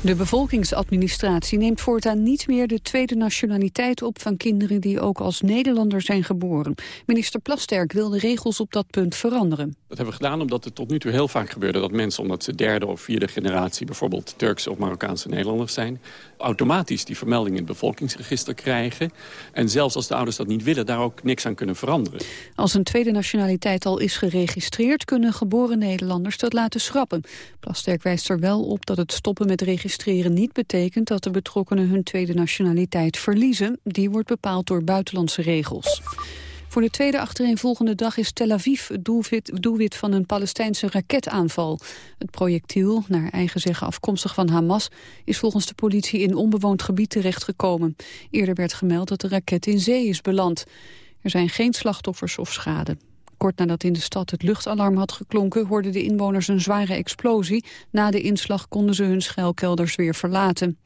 De bevolkingsadministratie neemt voortaan niet meer de tweede nationaliteit op van kinderen die ook als Nederlander zijn geboren. Minister Plasterk wil de regels op dat punt veranderen. Dat hebben we gedaan omdat het tot nu toe heel vaak gebeurde dat mensen, omdat ze derde of vierde generatie bijvoorbeeld Turkse of Marokkaanse Nederlanders zijn, automatisch die vermelding in het bevolkingsregister krijgen. En zelfs als de ouders dat niet willen, daar ook niks aan kunnen veranderen. Als een tweede nationaliteit al is geregistreerd, kunnen geboren Nederlanders dat laten schrappen. Plasterk wijst er wel op dat het stoppen met registreren niet betekent dat de betrokkenen hun tweede nationaliteit verliezen. Die wordt bepaald door buitenlandse regels. Voor de tweede achtereenvolgende dag is Tel Aviv het doelwit, van een Palestijnse raketaanval. Het projectiel, naar eigen zeggen afkomstig van Hamas, is volgens de politie in onbewoond gebied terechtgekomen. Eerder werd gemeld dat de raket in zee is beland. Er zijn geen slachtoffers of schade. Kort nadat in de stad het luchtalarm had geklonken... hoorden de inwoners een zware explosie. Na de inslag konden ze hun schuilkelders weer verlaten.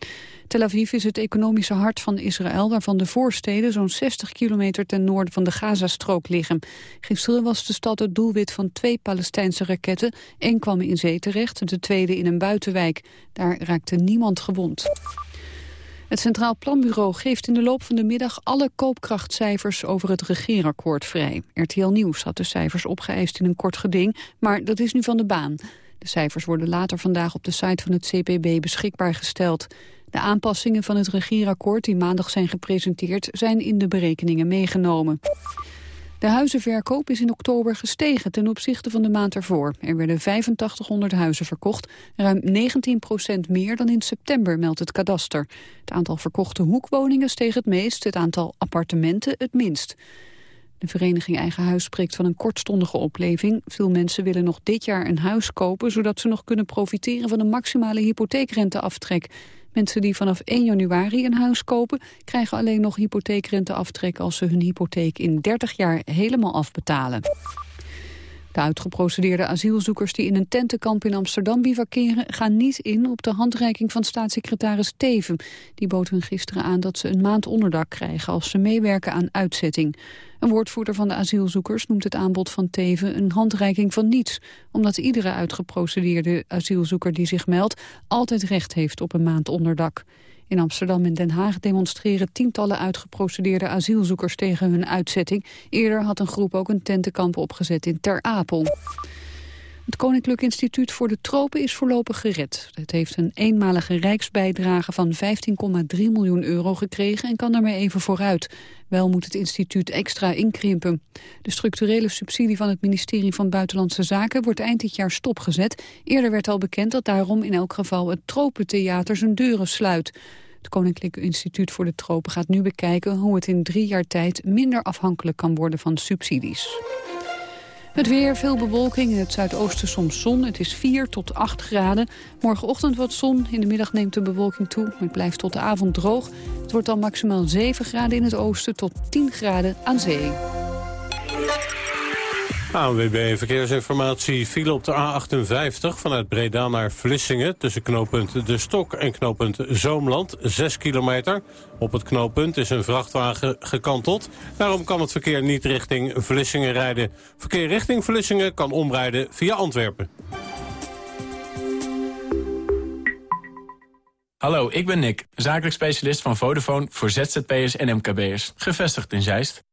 Tel Aviv is het economische hart van Israël... waarvan de voorsteden zo'n 60 kilometer ten noorden van de Gazastrook liggen. Gisteren was de stad het doelwit van twee Palestijnse raketten. Eén kwam in zee terecht, de tweede in een buitenwijk. Daar raakte niemand gewond. Het Centraal Planbureau geeft in de loop van de middag alle koopkrachtcijfers over het regeerakkoord vrij. RTL Nieuws had de cijfers opgeëist in een kort geding, maar dat is nu van de baan. De cijfers worden later vandaag op de site van het CPB beschikbaar gesteld. De aanpassingen van het regeerakkoord die maandag zijn gepresenteerd zijn in de berekeningen meegenomen. De huizenverkoop is in oktober gestegen ten opzichte van de maand ervoor. Er werden 8500 huizen verkocht, ruim 19 procent meer dan in september, meldt het kadaster. Het aantal verkochte hoekwoningen steeg het meest, het aantal appartementen het minst. De vereniging Eigen Huis spreekt van een kortstondige opleving. Veel mensen willen nog dit jaar een huis kopen... zodat ze nog kunnen profiteren van een maximale hypotheekrenteaftrek. Mensen die vanaf 1 januari een huis kopen... krijgen alleen nog hypotheekrenteaftrek als ze hun hypotheek in 30 jaar helemaal afbetalen. De uitgeprocedeerde asielzoekers die in een tentenkamp in Amsterdam bivakeren... gaan niet in op de handreiking van staatssecretaris Teven. Die bood hun gisteren aan dat ze een maand onderdak krijgen... als ze meewerken aan uitzetting. Een woordvoerder van de asielzoekers noemt het aanbod van Teven een handreiking van niets. Omdat iedere uitgeprocedeerde asielzoeker die zich meldt altijd recht heeft op een maand onderdak. In Amsterdam en Den Haag demonstreren tientallen uitgeprocedeerde asielzoekers tegen hun uitzetting. Eerder had een groep ook een tentenkamp opgezet in Ter Apel. Het Koninklijk Instituut voor de Tropen is voorlopig gered. Het heeft een eenmalige rijksbijdrage van 15,3 miljoen euro gekregen en kan daarmee even vooruit. Wel moet het instituut extra inkrimpen. De structurele subsidie van het ministerie van Buitenlandse Zaken wordt eind dit jaar stopgezet. Eerder werd al bekend dat daarom in elk geval het Tropentheater zijn deuren sluit. Het Koninklijk Instituut voor de Tropen gaat nu bekijken hoe het in drie jaar tijd minder afhankelijk kan worden van subsidies. Het weer, veel bewolking, in het zuidoosten soms zon. Het is 4 tot 8 graden. Morgenochtend wat zon, in de middag neemt de bewolking toe. Het blijft tot de avond droog. Het wordt dan maximaal 7 graden in het oosten tot 10 graden aan zee. ANWB Verkeersinformatie file op de A58 vanuit Breda naar Vlissingen... tussen knooppunt De Stok en knooppunt Zoomland, 6 kilometer. Op het knooppunt is een vrachtwagen gekanteld. Daarom kan het verkeer niet richting Vlissingen rijden. Verkeer richting Vlissingen kan omrijden via Antwerpen. Hallo, ik ben Nick, zakelijk specialist van Vodafone voor ZZP'ers en MKB'ers. Gevestigd in Zeist.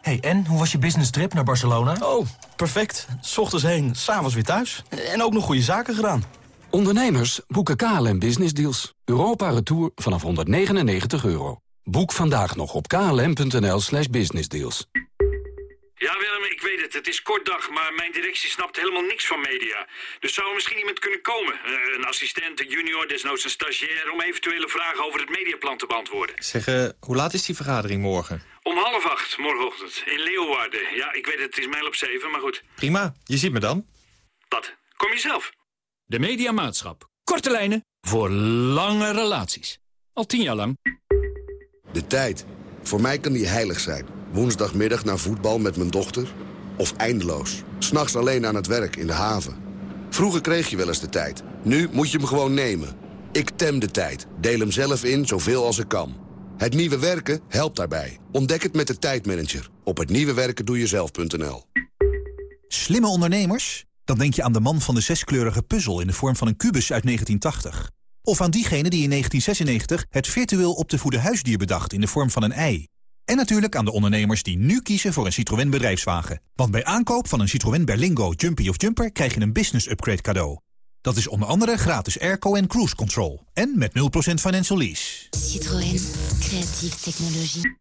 Hey, en hoe was je business trip naar Barcelona? Oh, perfect. S ochtends heen, s'avonds weer thuis. En ook nog goede zaken gedaan. Ondernemers boeken KLM Business Deals. Europa Retour vanaf 199 euro. Boek vandaag nog op klm.nl slash businessdeals. Ja, Willem, ik weet het. Het is kort dag, maar mijn directie snapt helemaal niks van media. Dus zou er misschien iemand kunnen komen? Eh, een assistent, een junior, desnoods een stagiair... om eventuele vragen over het mediaplan te beantwoorden. Zeg, uh, hoe laat is die vergadering morgen? Om half acht, morgenochtend, in Leeuwarden. Ja, ik weet het, het is mijl op zeven, maar goed. Prima, je ziet me dan. Wat? Kom je zelf? De Mediamaatschap. Korte lijnen voor lange relaties. Al tien jaar lang. De tijd. Voor mij kan die heilig zijn. Woensdagmiddag naar voetbal met mijn dochter. Of eindeloos. S'nachts alleen aan het werk in de haven. Vroeger kreeg je wel eens de tijd. Nu moet je hem gewoon nemen. Ik tem de tijd. Deel hem zelf in zoveel als ik kan. Het nieuwe werken helpt daarbij. Ontdek het met de tijdmanager. Op hetnieuwewerkendoejezelf.nl Slimme ondernemers? Dan denk je aan de man van de zeskleurige puzzel in de vorm van een kubus uit 1980. Of aan diegene die in 1996 het virtueel op te voeden huisdier bedacht in de vorm van een ei. En natuurlijk aan de ondernemers die nu kiezen voor een Citroën bedrijfswagen. Want bij aankoop van een Citroën Berlingo, Jumpy of Jumper krijg je een business upgrade cadeau. Dat is onder andere gratis airco en cruise control. En met 0% financial lease. Citroën. Creatieve technologie.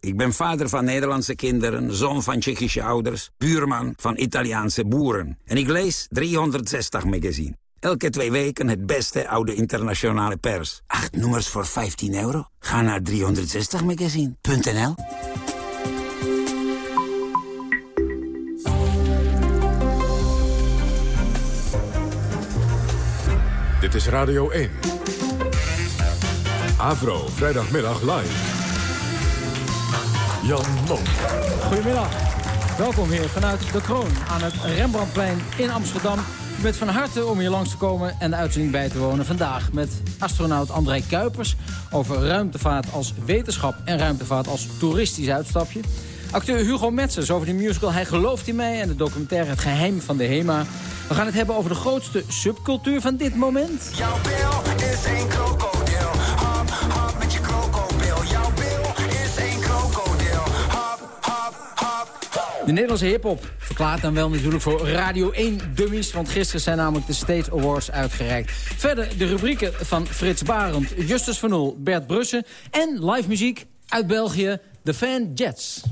Ik ben vader van Nederlandse kinderen, zoon van Tsjechische ouders... buurman van Italiaanse boeren. En ik lees 360 magazine. Elke twee weken het beste oude internationale pers. Acht nummers voor 15 euro? Ga naar 360magazine.nl Dit is Radio 1. Avro, vrijdagmiddag live. Jan Mom. Goedemiddag. Welkom hier vanuit De Kroon aan het Rembrandtplein in Amsterdam. U bent van harte om hier langs te komen en de uitzending bij te wonen. Vandaag met astronaut André Kuipers over ruimtevaart als wetenschap... en ruimtevaart als toeristisch uitstapje. Acteur Hugo Metzers over de musical Hij gelooft in mij... en de documentaire Het geheim van de HEMA. We gaan het hebben over de grootste subcultuur van dit moment. Jouw bil is een krokodil. Hop, hop met je krokodil. Jouw bil is een krokodil. Hop, hop, hop. De Nederlandse hiphop verklaart dan wel natuurlijk voor Radio 1 Dummies... want gisteren zijn namelijk de State Awards uitgereikt. Verder de rubrieken van Frits Barend, Justus van Oel, Bert Brussen... en live muziek uit België, The Fan Jets.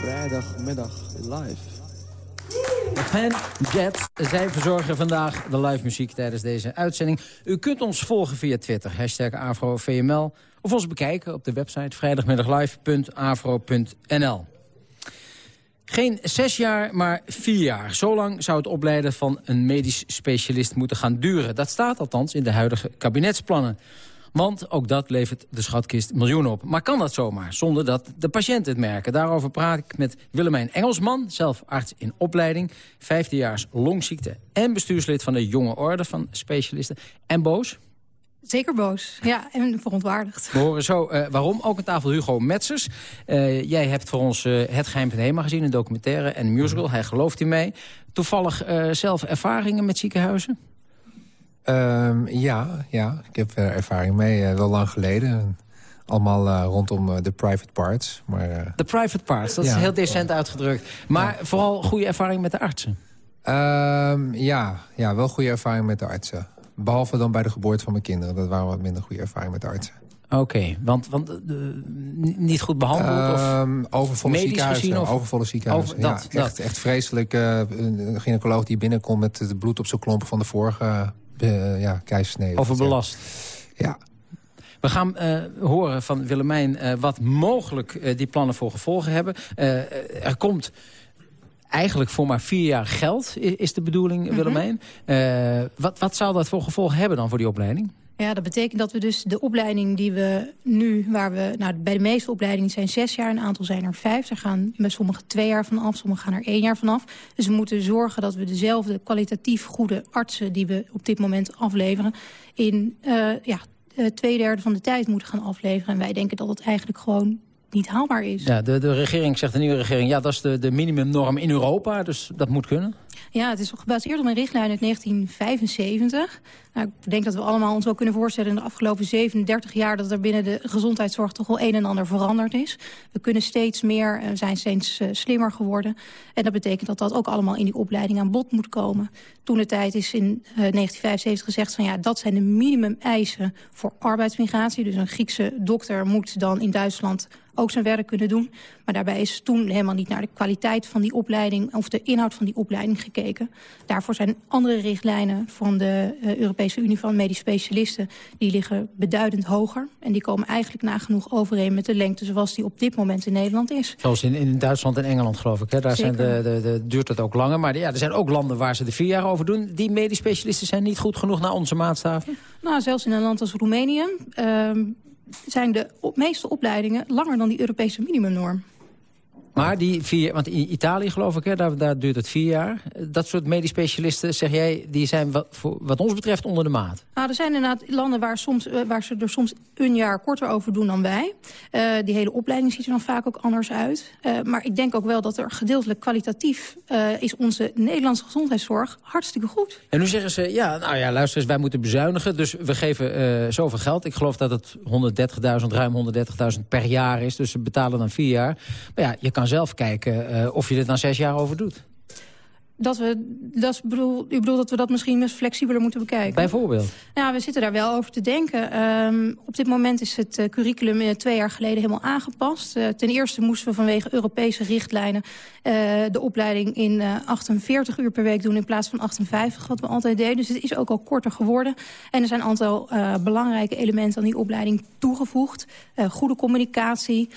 Vrijdagmiddag live. De Fan Jets, zij verzorgen vandaag de live muziek tijdens deze uitzending. U kunt ons volgen via Twitter, hashtag AfroVML... of ons bekijken op de website vrijdagmiddaglive.afro.nl. Geen zes jaar, maar vier jaar. Zo lang zou het opleiden van een medisch specialist moeten gaan duren. Dat staat althans in de huidige kabinetsplannen. Want ook dat levert de schatkist miljoenen op. Maar kan dat zomaar, zonder dat de patiënten het merken? Daarover praat ik met Willemijn Engelsman, zelf arts in opleiding... vijfdejaars longziekte en bestuurslid van de Jonge Orde van Specialisten. En boos? Zeker boos, ja, en verontwaardigd. We horen zo uh, waarom. Ook aan tafel Hugo Metzers. Uh, jij hebt voor ons uh, Het Geheim van Hema gezien, een documentaire en een musical. Hij gelooft in mee. Toevallig zelf ervaringen met ziekenhuizen? Um, ja, ja, ik heb er ervaring mee, wel lang geleden. Allemaal rondom de private parts. Maar, de private parts, dat ja, is heel decent uitgedrukt. Maar ja. vooral goede ervaring met de artsen? Um, ja, ja, wel goede ervaring met de artsen. Behalve dan bij de geboorte van mijn kinderen. Dat waren wat minder goede ervaring met de artsen. Oké, okay, want, want niet goed behandeld? Of um, overvolle ziekenhuizen. Gezien, of? Overvolle ziekenhuizen, over, dat, ja, echt, echt vreselijk. Een gynaecoloog die binnenkomt met het bloed op zijn klompen van de vorige uh, ja, keizersnede. Overbelast. Ja. We gaan uh, horen van Willemijn uh, wat mogelijk uh, die plannen voor gevolgen hebben. er komt eigenlijk voor maar vier jaar geld, is de bedoeling, mm -hmm. Willemijn. Uh, wat, wat zou dat voor gevolgen hebben dan voor die opleiding? Ja, dat betekent dat we dus de opleiding die we nu, waar we, nou bij de meeste opleidingen zijn zes jaar, een aantal zijn er vijf. Er gaan bij sommigen twee jaar vanaf, sommigen gaan er één jaar vanaf. Dus we moeten zorgen dat we dezelfde kwalitatief goede artsen die we op dit moment afleveren, in uh, ja, twee derde van de tijd moeten gaan afleveren. En wij denken dat het eigenlijk gewoon niet haalbaar is. Ja, de, de regering zegt de nieuwe regering... ja, dat is de, de minimumnorm in Europa, dus dat moet kunnen. Ja, het is gebaseerd op een richtlijn uit 1975. Nou, ik denk dat we allemaal ons wel kunnen voorstellen... in de afgelopen 37 jaar dat er binnen de gezondheidszorg... toch wel een en ander veranderd is. We kunnen steeds meer, we zijn steeds uh, slimmer geworden. En dat betekent dat dat ook allemaal in die opleiding aan bod moet komen. Toen de tijd is in uh, 1975 gezegd van... ja, dat zijn de minimum eisen voor arbeidsmigratie. Dus een Griekse dokter moet dan in Duitsland ook zijn werk kunnen doen. Maar daarbij is toen helemaal niet naar de kwaliteit van die opleiding... of de inhoud van die opleiding gekeken. Daarvoor zijn andere richtlijnen van de uh, Europese Unie van Medisch Specialisten... die liggen beduidend hoger. En die komen eigenlijk nagenoeg overeen met de lengte... zoals die op dit moment in Nederland is. Zoals in, in Duitsland en Engeland, geloof ik. Hè? Daar zijn de, de, de, duurt het ook langer. Maar ja, er zijn ook landen waar ze de vier jaar over doen. Die medisch specialisten zijn niet goed genoeg naar onze maatstaven? Nou, zelfs in een land als Roemenië... Uh, zijn de meeste opleidingen langer dan die Europese minimumnorm. Maar die vier, want in Italië geloof ik, hè, daar, daar duurt het vier jaar. Dat soort medisch specialisten, zeg jij, die zijn wat, voor, wat ons betreft onder de maat. Nou, er zijn inderdaad landen waar, soms, uh, waar ze er soms een jaar korter over doen dan wij. Uh, die hele opleiding ziet er dan vaak ook anders uit. Uh, maar ik denk ook wel dat er gedeeltelijk kwalitatief is onze Nederlandse gezondheidszorg hartstikke goed. En nu zeggen ze, ja, nou ja, luister eens, wij moeten bezuinigen. Dus we geven zoveel geld. Ik geloof dat het 130.000, ruim 130.000 per jaar is. Dus ze betalen dan vier jaar. Maar ja, je kan zelf kijken uh, of je dit dan zes jaar over doet. Dat we, dat bedoel, u bedoelt dat we dat misschien eens flexibeler moeten bekijken? Bijvoorbeeld? Ja, we zitten daar wel over te denken. Um, op dit moment is het uh, curriculum uh, twee jaar geleden helemaal aangepast. Uh, ten eerste moesten we vanwege Europese richtlijnen... de opleiding in 48 uur per week doen in plaats van 58, wat we altijd deden. Dus het is ook al korter geworden. En er zijn een aantal belangrijke elementen aan die opleiding toegevoegd. goede communicatie,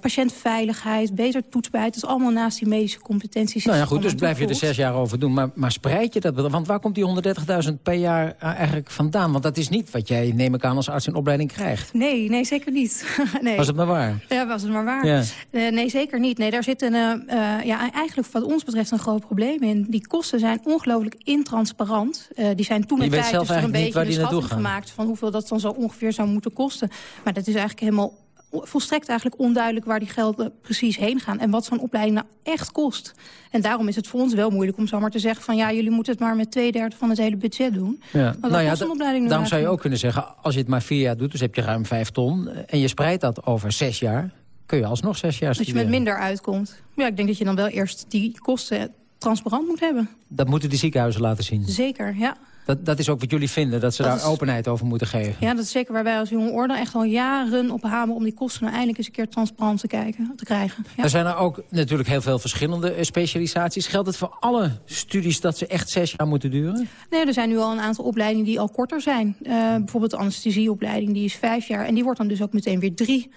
patiëntveiligheid, beter toetsbaarheid. Dat is allemaal naast die medische competenties. Nou ja, goed, dus blijf je er zes jaar over doen. Maar, maar spreid je dat? Want waar komt die 130.000 per jaar eigenlijk vandaan? Want dat is niet wat jij, neem ik aan, als arts in opleiding krijgt. Nee, nee zeker niet. nee. Was het maar waar? Ja, was het maar waar. Ja. Uh, nee, zeker niet. Nee, daar zit een, uh, ja, eigenlijk wat ons betreft een groot probleem in. Die kosten zijn ongelooflijk intransparant. Uh, die zijn toen een tijd dus er een beetje een schatting gemaakt... van hoeveel dat dan zo ongeveer zou moeten kosten. Maar dat is eigenlijk helemaal volstrekt eigenlijk onduidelijk waar die gelden precies heen gaan... en wat zo'n opleiding nou echt kost. En daarom is het voor ons wel moeilijk om zomaar te zeggen... van ja, jullie moeten het maar met twee derde van het hele budget doen. Ja. nou ja, opleiding daarom zou je ook kunnen zeggen... als je het maar vier jaar doet, dus heb je ruim vijf ton... en je spreidt dat over zes jaar, kun je alsnog zes jaar studeren. Dat je met minder uitkomt. Ja, ik denk dat je dan wel eerst die kosten transparant moet hebben. Dat moeten de ziekenhuizen laten zien. Zeker, ja. Dat, dat is ook wat jullie vinden, dat ze daar openheid over moeten geven. Ja, dat is zeker waar wij als jonge orde echt al jaren op hameren... om die kosten nou eindelijk eens een keer transparant te, kijken, te krijgen. Ja. Er zijn er ook natuurlijk heel veel verschillende eh, specialisaties. Geldt het voor alle studies dat ze echt zes jaar moeten duren? Nee, er zijn nu al een aantal opleidingen die al korter zijn. Uh, bijvoorbeeld de anesthesieopleiding, die is vijf jaar. En die wordt dan dus ook meteen weer drie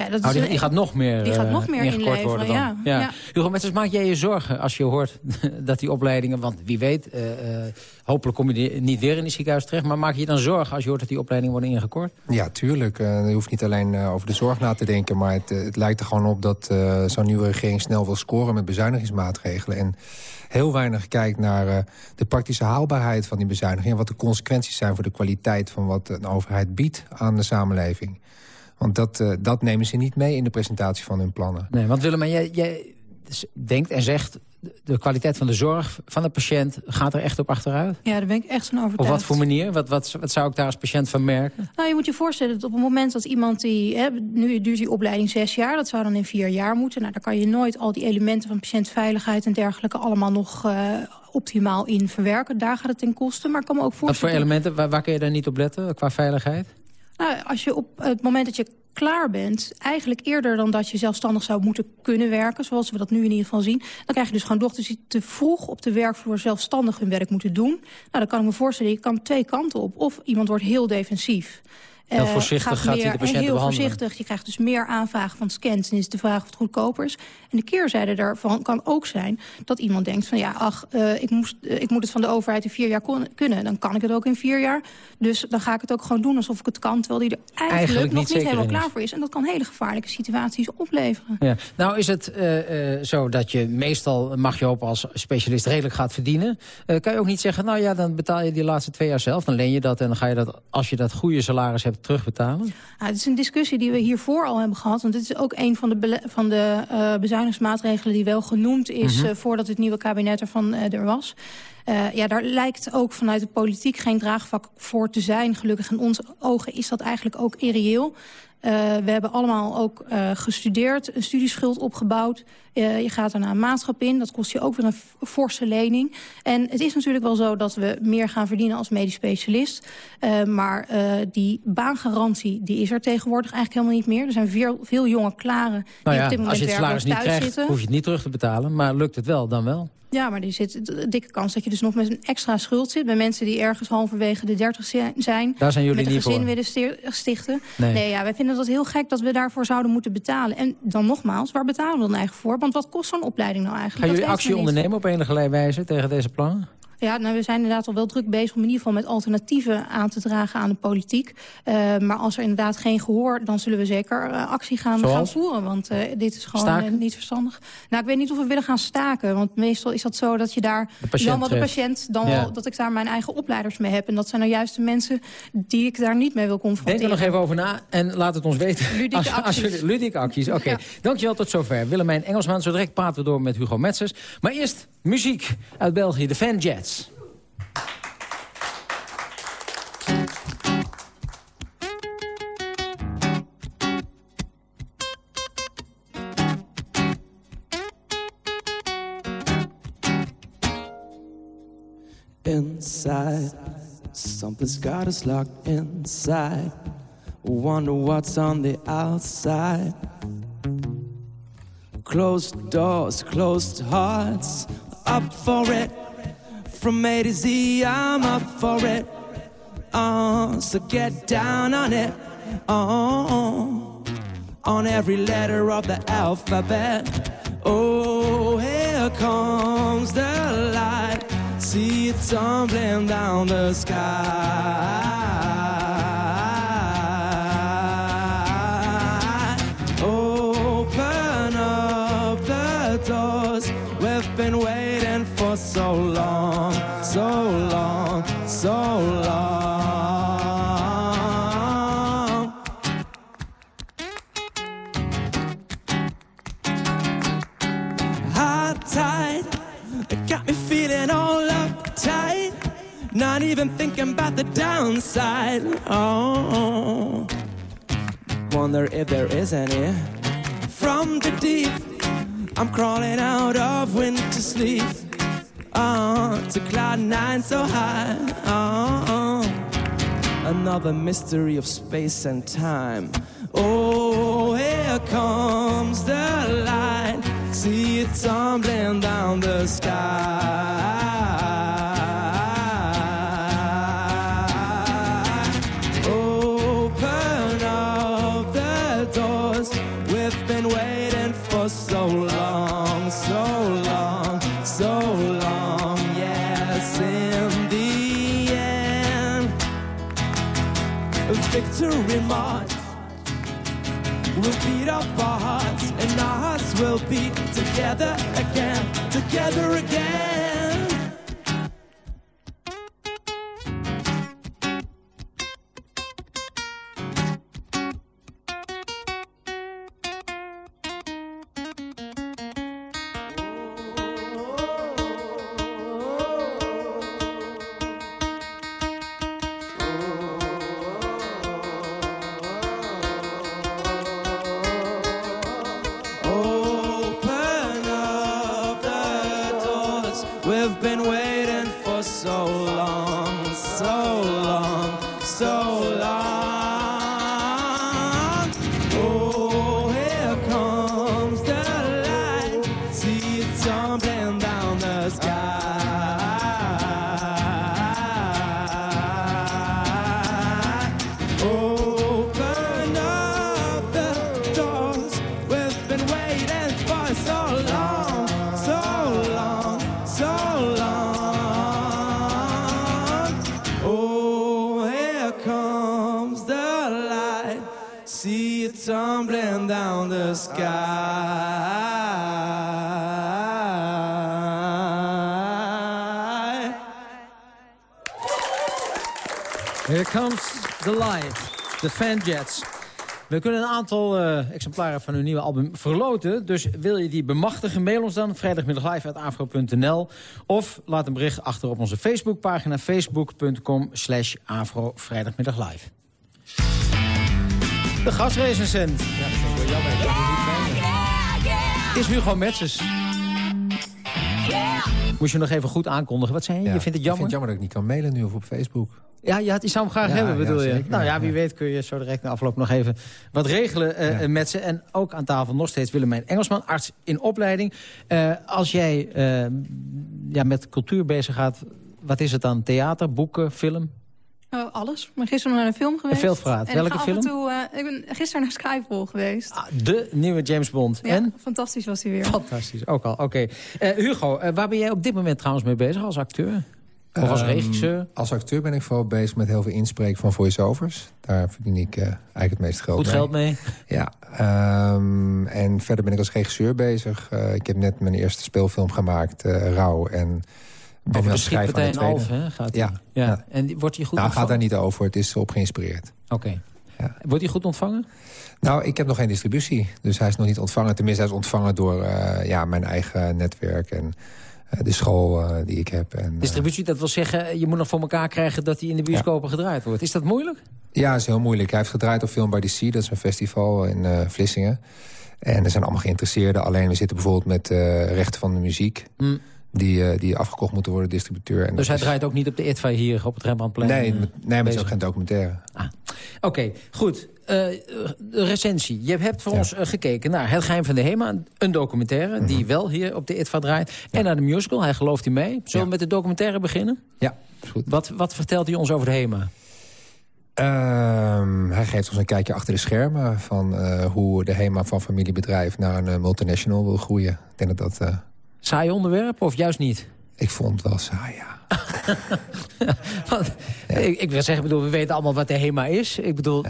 ja, dat oh, die, die, gaat nog meer, die gaat nog meer inleveren, worden dan. Ja. ja. ja. Hugo Metzers, maak jij je zorgen als je hoort dat die opleidingen... want wie weet, uh, uh, hopelijk kom je niet weer in het ziekenhuis terecht... maar maak je dan zorgen als je hoort dat die opleidingen worden ingekort? Ja, tuurlijk. Uh, je hoeft niet alleen over de zorg na te denken... maar het, het lijkt er gewoon op dat zo'n nieuwe regering snel wil scoren... met bezuinigingsmaatregelen. En heel weinig kijkt naar de praktische haalbaarheid van die bezuinigingen... en wat de consequenties zijn voor de kwaliteit van wat een overheid biedt aan de samenleving. Want dat, uh, dat nemen ze niet mee in de presentatie van hun plannen. Nee, want Willem, jij, jij denkt en zegt... de kwaliteit van de zorg van de patiënt gaat er echt op achteruit? Ja, daar ben ik echt van overtuigd. Op wat voor manier? Wat, wat, wat zou ik daar als patiënt van merken? Nou, je moet je voorstellen dat op het moment dat iemand die... Hè, nu duurt die opleiding zes jaar, dat zou dan in vier jaar moeten. Nou, daar kan je nooit al die elementen van patiëntveiligheid en dergelijke... allemaal nog uh, optimaal in verwerken. Daar gaat het ten koste. Maar ik kan me ook voorstellen... Wat voor elementen? Waar, waar kun je daar niet op letten qua veiligheid? Nou, als je op het moment dat je klaar bent, eigenlijk eerder dan dat je zelfstandig zou moeten kunnen werken, zoals we dat nu in ieder geval zien, dan krijg je dus gewoon dochters die te vroeg op de werkvloer zelfstandig hun werk moeten doen. Nou, dan kan ik me voorstellen, je kan twee kanten op. Of iemand wordt heel defensief Heel eh, voorzichtig gaat, meer, hij de patiënt Heel voorzichtig. Je krijgt dus meer aanvragen van scans. En is de vraag of het goedkoper is. En de keerzijde daarvan kan ook zijn dat iemand denkt van... ja, ach, uh, ik, moest, uh, ik moet het van de overheid in vier jaar kon, kunnen. Dan kan ik het ook in vier jaar. Dus dan ga ik het ook gewoon doen alsof ik het kan... terwijl die er eigenlijk, eigenlijk nog niet, niet helemaal klaar voor is. En dat kan hele gevaarlijke situaties opleveren. Ja. Nou is het zo dat je meestal, mag je hopen als specialist... redelijk gaat verdienen. kan je ook niet zeggen, nou ja, dan betaal je die laatste twee jaar zelf. Dan leen je dat en dan ga je dat, als je dat goede salaris hebt terugbetalen? Ja, het is een discussie die we hiervoor al hebben gehad. Want dit is ook een van de, van de uh, bezuinigingsmaatregelen die wel genoemd is... Mm -hmm. uh, voordat het nieuwe kabinet ervan uh, er was. ja, daar lijkt ook vanuit de politiek geen draagvlak voor te zijn. Gelukkig in onze ogen is dat eigenlijk ook irreëel. Uh, we hebben allemaal ook uh, gestudeerd, een studieschuld opgebouwd. Uh, je gaat er naar een maatschap in, dat kost je ook weer een forse lening. En het is natuurlijk wel zo dat we meer gaan verdienen als medisch specialist. maar die baangarantie die is er tegenwoordig eigenlijk helemaal niet meer. Er zijn veel, veel jonge klaren die nou ja, op dit moment als je het salaris niet krijgt, zitten. hoef je het niet terug te betalen. Maar lukt het wel, dan wel. Ja, maar er zit een dikke kans dat je dus nog met een extra schuld zit. Bij mensen die ergens halverwege de 30 zijn. Daar zijn jullie met een niet gezin voor. willen stichten. Nee. nee, ja, wij vinden dat heel gek dat we daarvoor zouden moeten betalen. En dan nogmaals, waar betalen we dan eigenlijk voor? Want wat kost zo'n opleiding nou eigenlijk? Gaan Dat jullie actie ondernemen op enige wijze tegen deze plannen? Ja, nou, we zijn inderdaad al wel druk bezig om in ieder geval met alternatieven aan te dragen aan de politiek. Uh, maar als er inderdaad geen gehoor, dan zullen we zeker uh, actie gaan, Zoals? gaan voeren. Want uh, dit is gewoon niet verstandig. Nou, ik weet niet of we willen gaan staken. Want meestal is dat zo dat je daar dan wel de patiënt, dan Ja. wel dat ik daar mijn eigen opleiders mee heb. En dat zijn nou juist de mensen die ik daar niet mee wil Denk confronteren. er nog even over na en laat het ons weten. Ludieke Als- acties. ludieke acties, oké. Ja. Dankjewel, tot zover. Willemijn Engelsman, zo direct praten we door met Hugo Metzers. Maar eerst muziek uit België, de Fan Jets. inside. Something's got us locked inside. Wonder what's on the outside. Closed doors, closed hearts. Up for it. From A to Z, I'm up for it. Uh, so get down on it. Uh, on every letter of the alphabet. Oh, here comes the light. See it tumbling down the sky. So long, so long, so long. Hot tide, it got me feeling all uptight. Not even thinking about the downside. Oh, wonder if there is any. From the deep, I'm crawling out of winter sleep. Oh, to cloud nine so high. Oh, another mystery of space and time. Oh, here comes the light. See it tumbling down the sky. We'll beat up our hearts, and our hearts will beat together again, together again. The light, de Fan Jets. We kunnen een aantal eh, exemplaren van hun nieuwe album verloten. Dus wil je die bemachtigen, mail ons dan vrijdagmiddaglive.afro.nl. Of laat een bericht achter op onze Facebookpagina facebook.com slash afro vrijdagmiddaglive. De gastrecensent. Ja, dat vind ik wel jammer. Is Hugo Metzes. Moest je nog even goed aankondigen. Wat zei je? Ja, je vindt het Ik jammer? vind het jammer dat ik niet kan mailen nu of op Facebook. Ja, je, had, je zou hem graag Ja, hebben, ja, bedoel je? nou ja, wie weet kun je zo direct na afloop nog even wat regelen eh, met ze. En ook aan tafel nog steeds Willemijn Engelsman, arts in opleiding. Eh, als jij eh, ja, met cultuur bezig gaat, wat is het dan? Theater, boeken, film? Oh, alles. Ik ben gisteren naar een film geweest. veelvraat. En Welke film? Af en toe, eh, ik ben gisteren naar Skyfall geweest. De nieuwe James Bond. ja, En? fantastisch was hij weer. Fantastisch, ook al. Oké. Eh, Hugo, eh, waar ben jij op dit moment trouwens mee bezig als acteur? Of als Ehm, regisseur? Als acteur ben ik vooral bezig met heel veel inspreken van voice-overs. Daar verdien ik eh, eigenlijk het meest geld Goed mee. geld mee? Ja. ehm, en verder ben ik als regisseur bezig. Eh, ik heb net mijn eerste speelfilm gemaakt, eh Rauw. En Over de schietpartij in de. Alphen, hè, gaat ja. Ja. ja. En wordt die goed Nou, gaat ontvangen? daar niet over. Het is op geïnspireerd. Oké. Wordt die goed ontvangen? Nou, ik heb nog geen distributie. Dus hij is nog niet ontvangen. Tenminste, hij is ontvangen door eh, ja, mijn eigen netwerk en eh, de school eh, die ik heb. En, Distributie, dat wil zeggen, je moet nog voor elkaar krijgen dat hij in de bioscopen gedraaid wordt. Is dat moeilijk? Ja, dat is heel moeilijk. Hij heeft gedraaid op Film by the Sea. Dat is een festival in Vlissingen. En er zijn allemaal geïnteresseerden. Alleen we zitten bijvoorbeeld met rechten van de muziek. Mm. Die, eh, die afgekocht moeten worden, distributeur. En Dus hij is- draait ook niet op de ITVA hier op het Rembrandtplein? Nee, eh, met- nee, maar het is ook geen documentaire. Oké, goed. De recensie. Je hebt voor ons gekeken naar Het Geheim van de Hema. een documentaire Mhm. die wel hier op de ITVA draait. En naar de musical, Hij gelooft hij mee. Zullen we met de documentaire beginnen? Ja, is goed. Wat, wat vertelt hij ons over de Hema? Ehm, hij geeft ons een kijkje achter de schermen... van hoe de HEMA van familiebedrijf naar een multinational wil groeien. Ik denk dat dat... Saai onderwerp of juist niet? ik vond het wel saai, ja. Want, ik, ik wil zeggen, bedoel, we weten allemaal wat de HEMA is. Ik bedoel,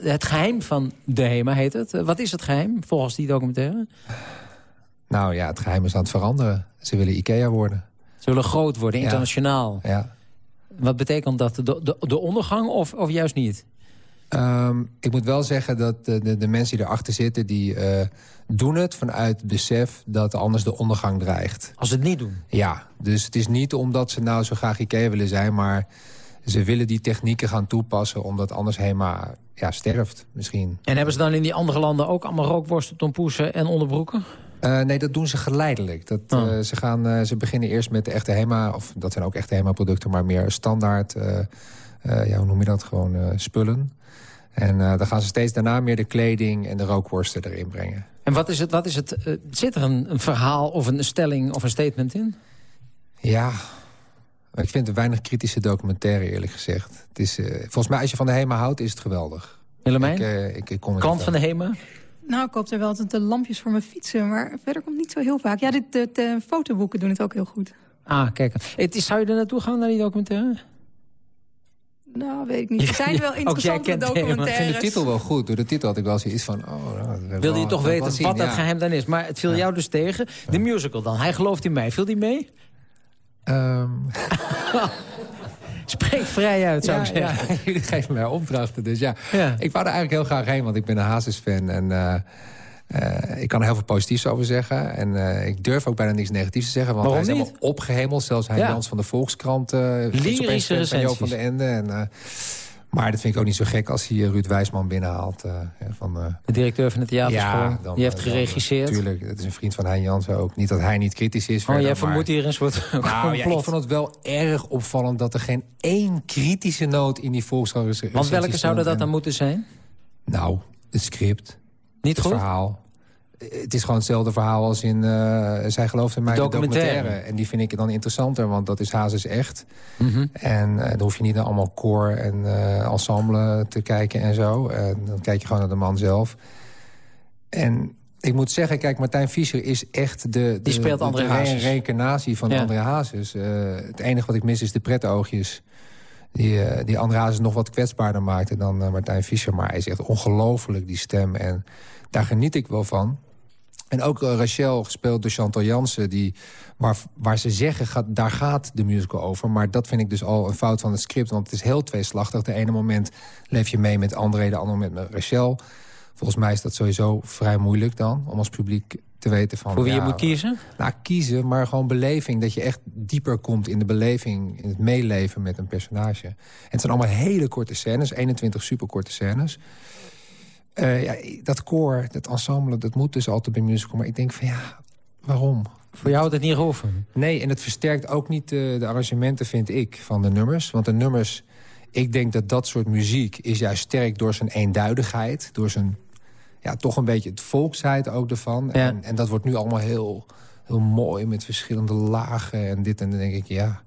het geheim van de HEMA heet het. Wat is het geheim, volgens die documentaire? Nou ja, het geheim is aan het veranderen. Ze willen Ikea worden. Ze willen groot worden, Ja. internationaal. Ja. Wat betekent dat? De, de, de ondergang of, of juist niet? Ehm, ik moet wel zeggen dat de, de, de mensen die erachter zitten... die eh, doen het vanuit het besef dat anders de ondergang dreigt. Als ze het niet doen? Ja, dus het is niet omdat ze nou zo graag Ikea willen zijn... maar ze willen die technieken gaan toepassen... omdat anders helemaal ja, sterft misschien. En hebben ze dan in die andere landen ook allemaal rookworsten, tompoesen en onderbroeken? Eh, nee, dat doen ze geleidelijk. Dat, Oh. eh, ze, gaan, ze beginnen eerst met de echte HEMA... of dat zijn ook echte HEMA-producten, maar meer standaard... ja, hoe noem je dat? Gewoon spullen. En eh, dan gaan ze steeds daarna meer de kleding en de rookworsten erin brengen. En wat is het? Wat is het eh, zit er een, een verhaal of een stelling of een statement in? Ja, ik vind het een weinig kritische documentaire, eerlijk gezegd. Het is, eh, volgens mij, als je van de HEMA houdt, is het geweldig. Willemijn? Ik, eh, ik, ik kon er Klant niet van de HEMA? Nou, ik koop er wel altijd de lampjes voor mijn fietsen. Maar verder komt niet zo heel vaak. Ja, dit, de, de fotoboeken doen het ook heel goed. Ah, kijk. Het is, zou je er naartoe gaan, naar die documentaire? Nou, weet ik niet. Er zijn wel interessante Ik vind de documentaires. titel wel goed. Door de titel had ik wel zoiets van... Oh, nou, Wilde je toch weten zien, wat dat ja. geheim dan is? Maar het viel jou dus tegen. De musical dan. Hij gelooft in mij. Viel die mee? Ehm. Spreek vrij uit, zou Ja, ik zeggen. ja, jullie geven mij opdrachten. Dus ja, ik wou er eigenlijk heel graag heen, want ik ben een Hazes-fan. En eh, eh, ik kan er heel veel positiefs over zeggen. En eh, ik durf ook bijna niks negatiefs te zeggen. Want Waarom hij is niet? helemaal opgehemeld. Zelfs hij Ja. Jans van de Volkskrant. is Lyrische fan van recensies. de Ende. En, eh, maar dat vind ik ook niet zo gek als hij Ruud Wijsman binnenhaalt. ja, van, De directeur van de theaterschool. dan- die heeft geregisseerd. Tuurlijk, het is een vriend van Hein Jansen ook. Niet dat hij niet kritisch is. Oh, jij maar- vermoedt hier een soort nou, ja, ik vond het wel erg opvallend dat er geen één kritische noot in die Volkskrant is. Want welke zouden dat dan moeten zijn? Nou, het script. Niet het goed? verhaal. Het is gewoon hetzelfde verhaal als in uh, Zij gelooft in mij, de documentaire. documentaire. En die vind ik dan interessanter, want dat is Hazes echt. Mhm. En uh, dan hoef je niet naar allemaal koor en uh, ensemble te kijken en zo. En dan kijk je gewoon naar de man zelf. En ik moet zeggen, kijk, Martijn Fischer is echt de, de, Die speelt André de reïncarnatie van Ja. André Hazes. Het enige wat ik mis is de pretoogjes. Die, die André Hazes nog wat kwetsbaarder maakte dan Martijn Fischer. Maar hij is echt ongelooflijk, die stem. En daar geniet ik wel van. En ook uh, Rachel, gespeeld door Chantal Jansen... Die, waar, waar ze zeggen, gaat, daar gaat de musical over. Maar dat vind ik dus al een fout van het script. Want het is heel tweeslachtig. De ene moment leef je mee met André, de andere moment met Rachel. Volgens mij is dat sowieso vrij moeilijk dan... om als publiek te weten van... Voor wie ja, je moet kiezen? Nou, kiezen, maar gewoon beleving. Dat je echt dieper komt in de beleving, in het meeleven met een personage. En het zijn allemaal hele korte scènes, 21 superkorte scènes. Eh, ja, dat koor, dat ensemble, dat moet dus altijd bij musical. Maar ik denk van ja, waarom? Voor jou had het niet gehoeven? Nee, en het versterkt ook niet de, de arrangementen, vind ik, van de nummers. Want de nummers, ik denk dat dat soort muziek is juist sterk door zijn eenduidigheid. Door zijn, ja, toch een beetje het volksheid ook ervan. En, en dat wordt nu allemaal heel, heel mooi met verschillende lagen en dit. En dan denk ik, ja...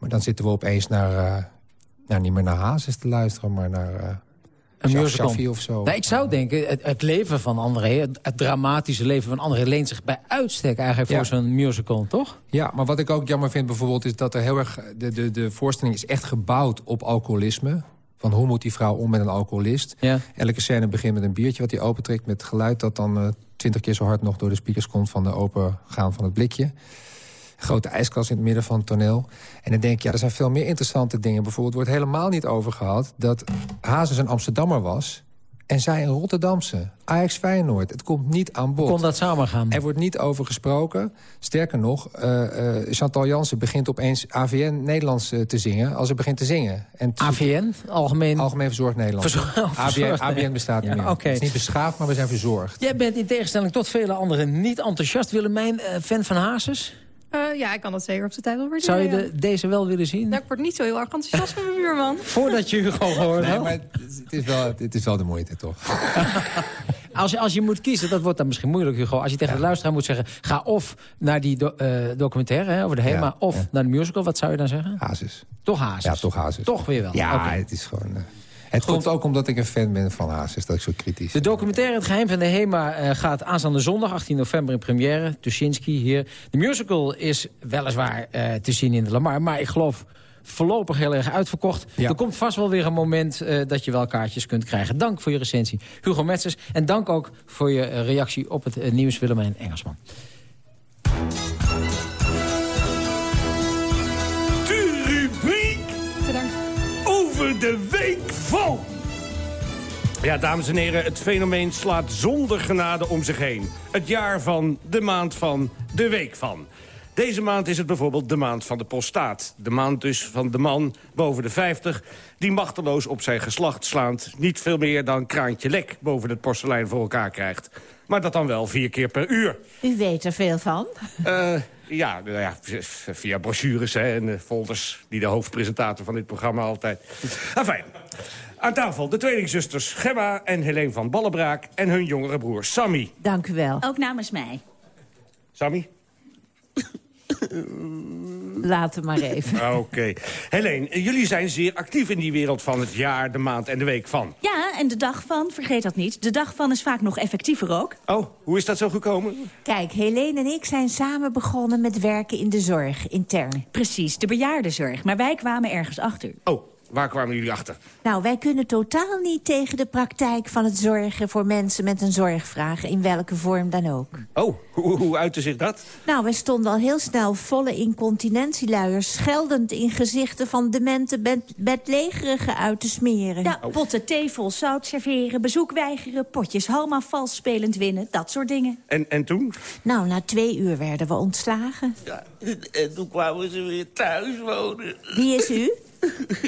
Maar dan zitten we opeens naar, eh, nou, niet meer naar Hazes te luisteren, maar naar... Een musical. Of zo. Nou, ik zou denken, het, het leven van André, het, het dramatische leven van André... leent zich bij uitstek eigenlijk voor zo'n musical, toch? Ja, maar wat ik ook jammer vind bijvoorbeeld... is dat er heel erg... De, de, de voorstelling is echt gebouwd op alcoholisme. Van hoe moet die vrouw om met een alcoholist? Elke scène begint met een biertje wat hij opentrekt... met geluid dat dan eh, twintig keer zo hard nog door de speakers komt... van de opengaan van het blikje. Grote ijskast in het midden van het toneel. En dan denk ik, ja, er zijn veel meer interessante dingen. Bijvoorbeeld wordt helemaal niet over gehad... dat Hazes een Amsterdammer was... en zij een Rotterdamse. Ajax Feyenoord. Het komt niet aan bod. Kon dat samen gaan? Er wordt niet over gesproken. Sterker nog, eh, eh, Chantal Jansen begint opeens AVN Nederlands eh, te zingen... als ze begint te zingen. En AVN? Algemeen... Algemeen Verzorgd Nederland. Verzorgd- ABN, bestaat niet Ja, meer. oké. Het is niet beschaafd, maar we zijn verzorgd. Jij bent in tegenstelling tot vele anderen niet enthousiast. Willemijn, fan van Hazes? Eh, ja, ik kan dat zeker op zijn tijd wel waarderen. Zou je ja. de, deze wel willen zien? Nou, ik word niet zo heel erg enthousiast van mijn buurman. Voordat je Hugo gehoord Nee, maar het is, wel, het is wel de moeite, toch? Als je, als je moet kiezen, dat wordt dan misschien moeilijk, Hugo. Als je tegen de luisteraar moet zeggen... ga of naar die do- eh, documentaire hè, over de HEMA... Ja, of ja. naar de musical, wat zou je dan zeggen? Hazes. Toch Hazes? Ja, toch Hazes. Toch weer wel? Ja, het is gewoon... eh, het komt ook omdat ik een fan ben van Hazes, dat ik zo kritisch De documentaire Het Geheim van de HEMA eh, gaat aanstaande zondag, 18 november, in première. Tuschinski hier. De musical is weliswaar eh, te zien in de Lamar, maar ik geloof voorlopig heel erg uitverkocht. Er komt vast wel weer een moment eh, dat je wel kaartjes kunt krijgen. Dank voor je recensie, Hugo Metzers. En dank ook voor je reactie op het nieuws Willemijn Engelsman. De week van. Ja, dames en heren, het fenomeen slaat zonder genade om zich heen. Het jaar van, de maand van, de week van. Deze maand is het bijvoorbeeld de maand van de prostaat. De maand dus van de man boven de 50... die machteloos op zijn geslacht slaand... niet veel meer dan kraantje lek boven het porselein voor elkaar krijgt. Maar dat dan wel vier keer per uur. U weet er veel van. Eh, ja, nou ja, via brochures hè, en folders... die de hoofdpresentator van dit programma altijd... Enfin, aan tafel de tweelingzusters Gemma en Helene van Ballenbraak... en hun jongere broer Sammy. Dank u wel. Ook namens mij. Sammy? Laat het maar even. Oké. Helene, eh, jullie zijn zeer actief in die wereld van het jaar, de maand en de week van. Ja, en de dag van, vergeet dat niet. De dag van is vaak nog effectiever ook. Oh, hoe is dat zo gekomen? Kijk, Helene en ik zijn samen begonnen met werken in de zorg, intern. Precies, de bejaardenzorg. Maar wij kwamen ergens achter. Oh, waar kwamen jullie achter? Nou, wij kunnen totaal niet tegen de praktijk van het zorgen voor mensen met een zorgvraag, in welke vorm dan ook. Oh, hoe, hoe uitte zich dat? Nou, wij stonden al heel snel volle incontinentieluiers... scheldend in gezichten van demente bed bedlegerigen uit te smeren. Ja, potten thee vol zout serveren, bezoek weigeren... potjes halma vals spelend winnen, dat soort dingen. En, en toen? Nou, na twee uur werden we ontslagen. Ja, en toen kwamen ze weer thuis wonen. Wie is u?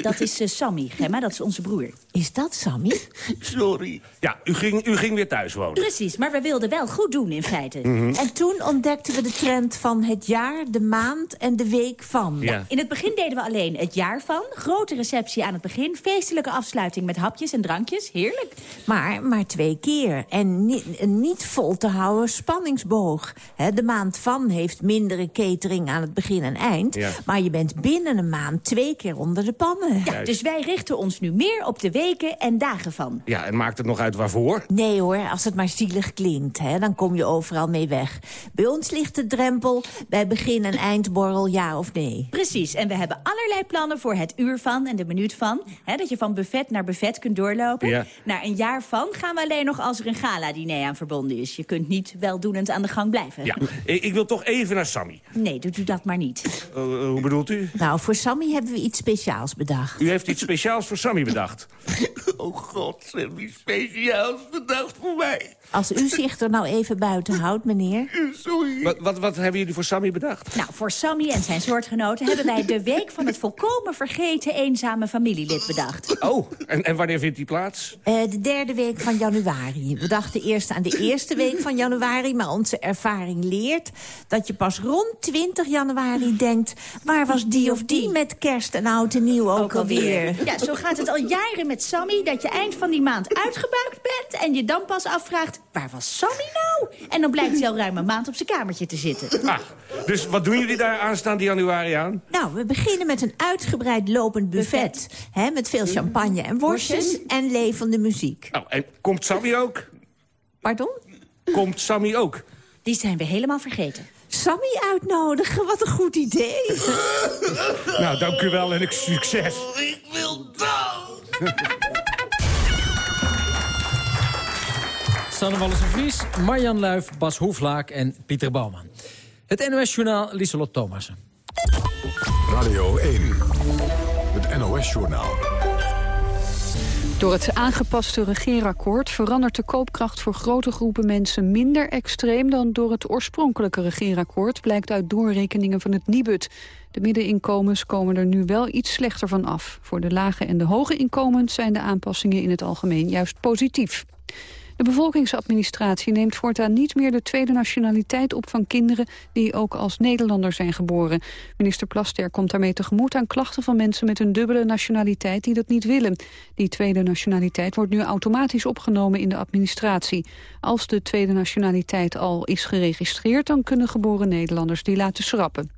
Dat is eh, Sammy, Gemma, dat is onze broer. Is dat Sammy? Sorry. Ja, u ging, u ging weer thuis wonen. Precies, maar we wilden wel goed doen in feite. Mhm. En toen ontdekten we de trend van het jaar, de maand en de week van. Ja. In het begin deden we alleen het jaar van. Grote receptie aan het begin. Feestelijke afsluiting met hapjes en drankjes. Heerlijk. Maar, maar twee keer. En niet, een niet vol te houden spanningsboog. Hè, de maand van heeft mindere catering aan het begin en eind. Ja. Maar je bent binnen een maand twee keer onder de pannen. Ja, dus wij richten ons nu meer op de weken en dagen van. Ja, en maakt het nog uit waarvoor? Nee hoor, als het maar zielig klinkt, hè, dan kom je overal mee weg. Bij ons ligt de drempel bij begin- en eindborrel ja of nee. Precies, en we hebben allerlei plannen voor het uur van en de minuut van. Hè, dat je van buffet naar buffet kunt doorlopen. Ja. Naar een jaar van gaan we alleen nog als er een gala-diner aan verbonden is. Je kunt niet weldoenend aan de gang blijven. Ja, ik, ik wil toch even naar Sammy. Nee, doet u dat maar niet. Eh, eh, hoe bedoelt u? Nou, voor Sammy hebben we iets speciaals bedacht. U heeft iets speciaals voor Sammy bedacht. Oh god, ze hebben iets speciaals bedacht voor mij. Als u zich er nou even buiten houdt, meneer. Sorry. Wat, wat, wat hebben jullie voor Sammy bedacht? Nou, voor Sammy en zijn soortgenoten hebben wij de week van het volkomen vergeten eenzame familielid bedacht. Oh, en, en wanneer vindt die plaats? Eh, de derde week van januari. We dachten eerst aan de eerste week van januari... maar onze ervaring leert dat je pas rond 20 januari denkt... waar was die of die met kerst en oud en nieuw ook, alweer? Ja, zo gaat het al jaren met Sammy... dat je eind van die maand uitgebuikt bent... en je dan pas afvraagt, waar was Sammy nou? En dan blijkt hij al ruim een maand op zijn kamertje te zitten. Ah, dus wat doen jullie daar aanstaande januari aan? Nou, we beginnen met een uitgebreid lopend buffet. Hè, met veel champagne en worstjes en levende muziek. Nou, en komt Sammy ook? Pardon? Komt Sammy ook? Die zijn we helemaal vergeten. Sammy uitnodigen, wat een goed idee. Nou, dank u wel en ik succes. Ik wil dood. Sanne Wallis Vries, Marjan Luif, Bas Hoeflaak en Pieter Bouwman. Het NOS-journaal Lieselot Thomassen. Radio 1, het NOS-journaal. Door het aangepaste regeerakkoord verandert de koopkracht voor grote groepen mensen minder extreem dan door het oorspronkelijke regeerakkoord, blijkt uit doorrekeningen van het Nibud. De middeninkomens komen er nu wel iets slechter van af. Voor de lage en de hoge inkomens zijn de aanpassingen in het algemeen juist positief. De bevolkingsadministratie neemt voortaan niet meer de tweede nationaliteit op van kinderen die ook als Nederlander zijn geboren. Minister Plaster komt daarmee tegemoet aan klachten van mensen met een dubbele nationaliteit die dat niet willen. Die tweede nationaliteit wordt nu automatisch opgenomen in de administratie. Als de tweede nationaliteit al is geregistreerd, dan kunnen geboren Nederlanders die laten schrappen.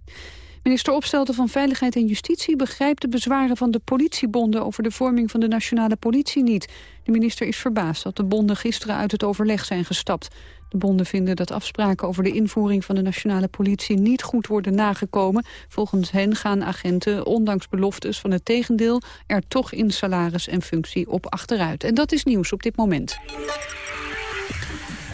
Minister Opstelten van Veiligheid en Justitie begrijpt de bezwaren van de politiebonden over de vorming van de nationale politie niet. De minister is verbaasd dat de bonden gisteren uit het overleg zijn gestapt. De bonden vinden dat afspraken over de invoering van de nationale politie niet goed worden nagekomen. Volgens hen gaan agenten, ondanks beloftes van het tegendeel, er toch in salaris en functie op achteruit. En dat is nieuws op dit moment.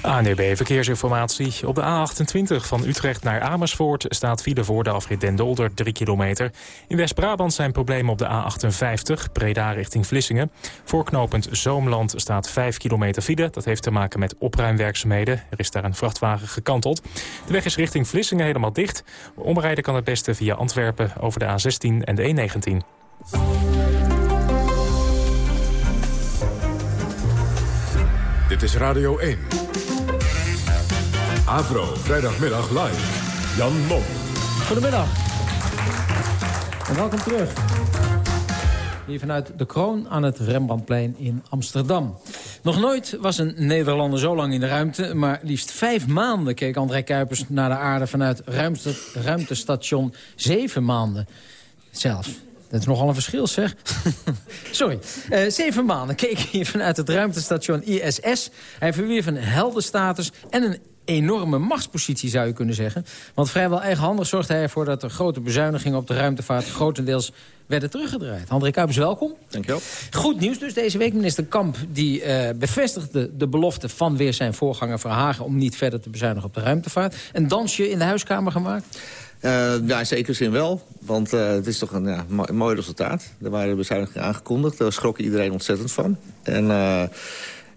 ANDB Verkeersinformatie. Op de A28 van Utrecht naar Amersfoort staat file voor de afrit Den Dolder 3 kilometer. In West-Brabant zijn problemen op de A58, Breda richting Vlissingen. Voorknopend Zoomland staat 5 kilometer file. Dat heeft te maken met opruimwerkzaamheden. Er is daar een vrachtwagen gekanteld. De weg is richting Vlissingen helemaal dicht. Omrijden kan het beste via Antwerpen over de A16 en de E19. Dit is Radio 1. Avro, vrijdagmiddag live. Jan Mom. Goedemiddag. En welkom terug. Hier vanuit de kroon aan het Rembrandtplein in Amsterdam. Nog nooit was een Nederlander zo lang in de ruimte... maar liefst vijf maanden keek André Kuipers naar de aarde... vanuit ruimte, ruimtestation zeven maanden zelfs. Dat is nogal een verschil, zeg. Sorry. Uh, zeven maanden keek hij vanuit het ruimtestation ISS. Hij verwierf een heldenstatus en een enorme machtspositie, zou je kunnen zeggen. Want vrijwel eigenhandig zorgde hij ervoor dat de grote bezuinigingen op de ruimtevaart grotendeels werden teruggedraaid. André Kuipers, welkom. Dankjewel. Goed nieuws dus deze week. Minister Kamp die, uh, bevestigde de belofte van weer zijn voorganger Verhagen... om niet verder te bezuinigen op de ruimtevaart. Een dansje in de huiskamer gemaakt? Uh, ja, in zekere zin wel. Want uh, het is toch een, ja, mooi, mooi resultaat. Er waren bezuinigingen aangekondigd. Daar schrok iedereen ontzettend van. En...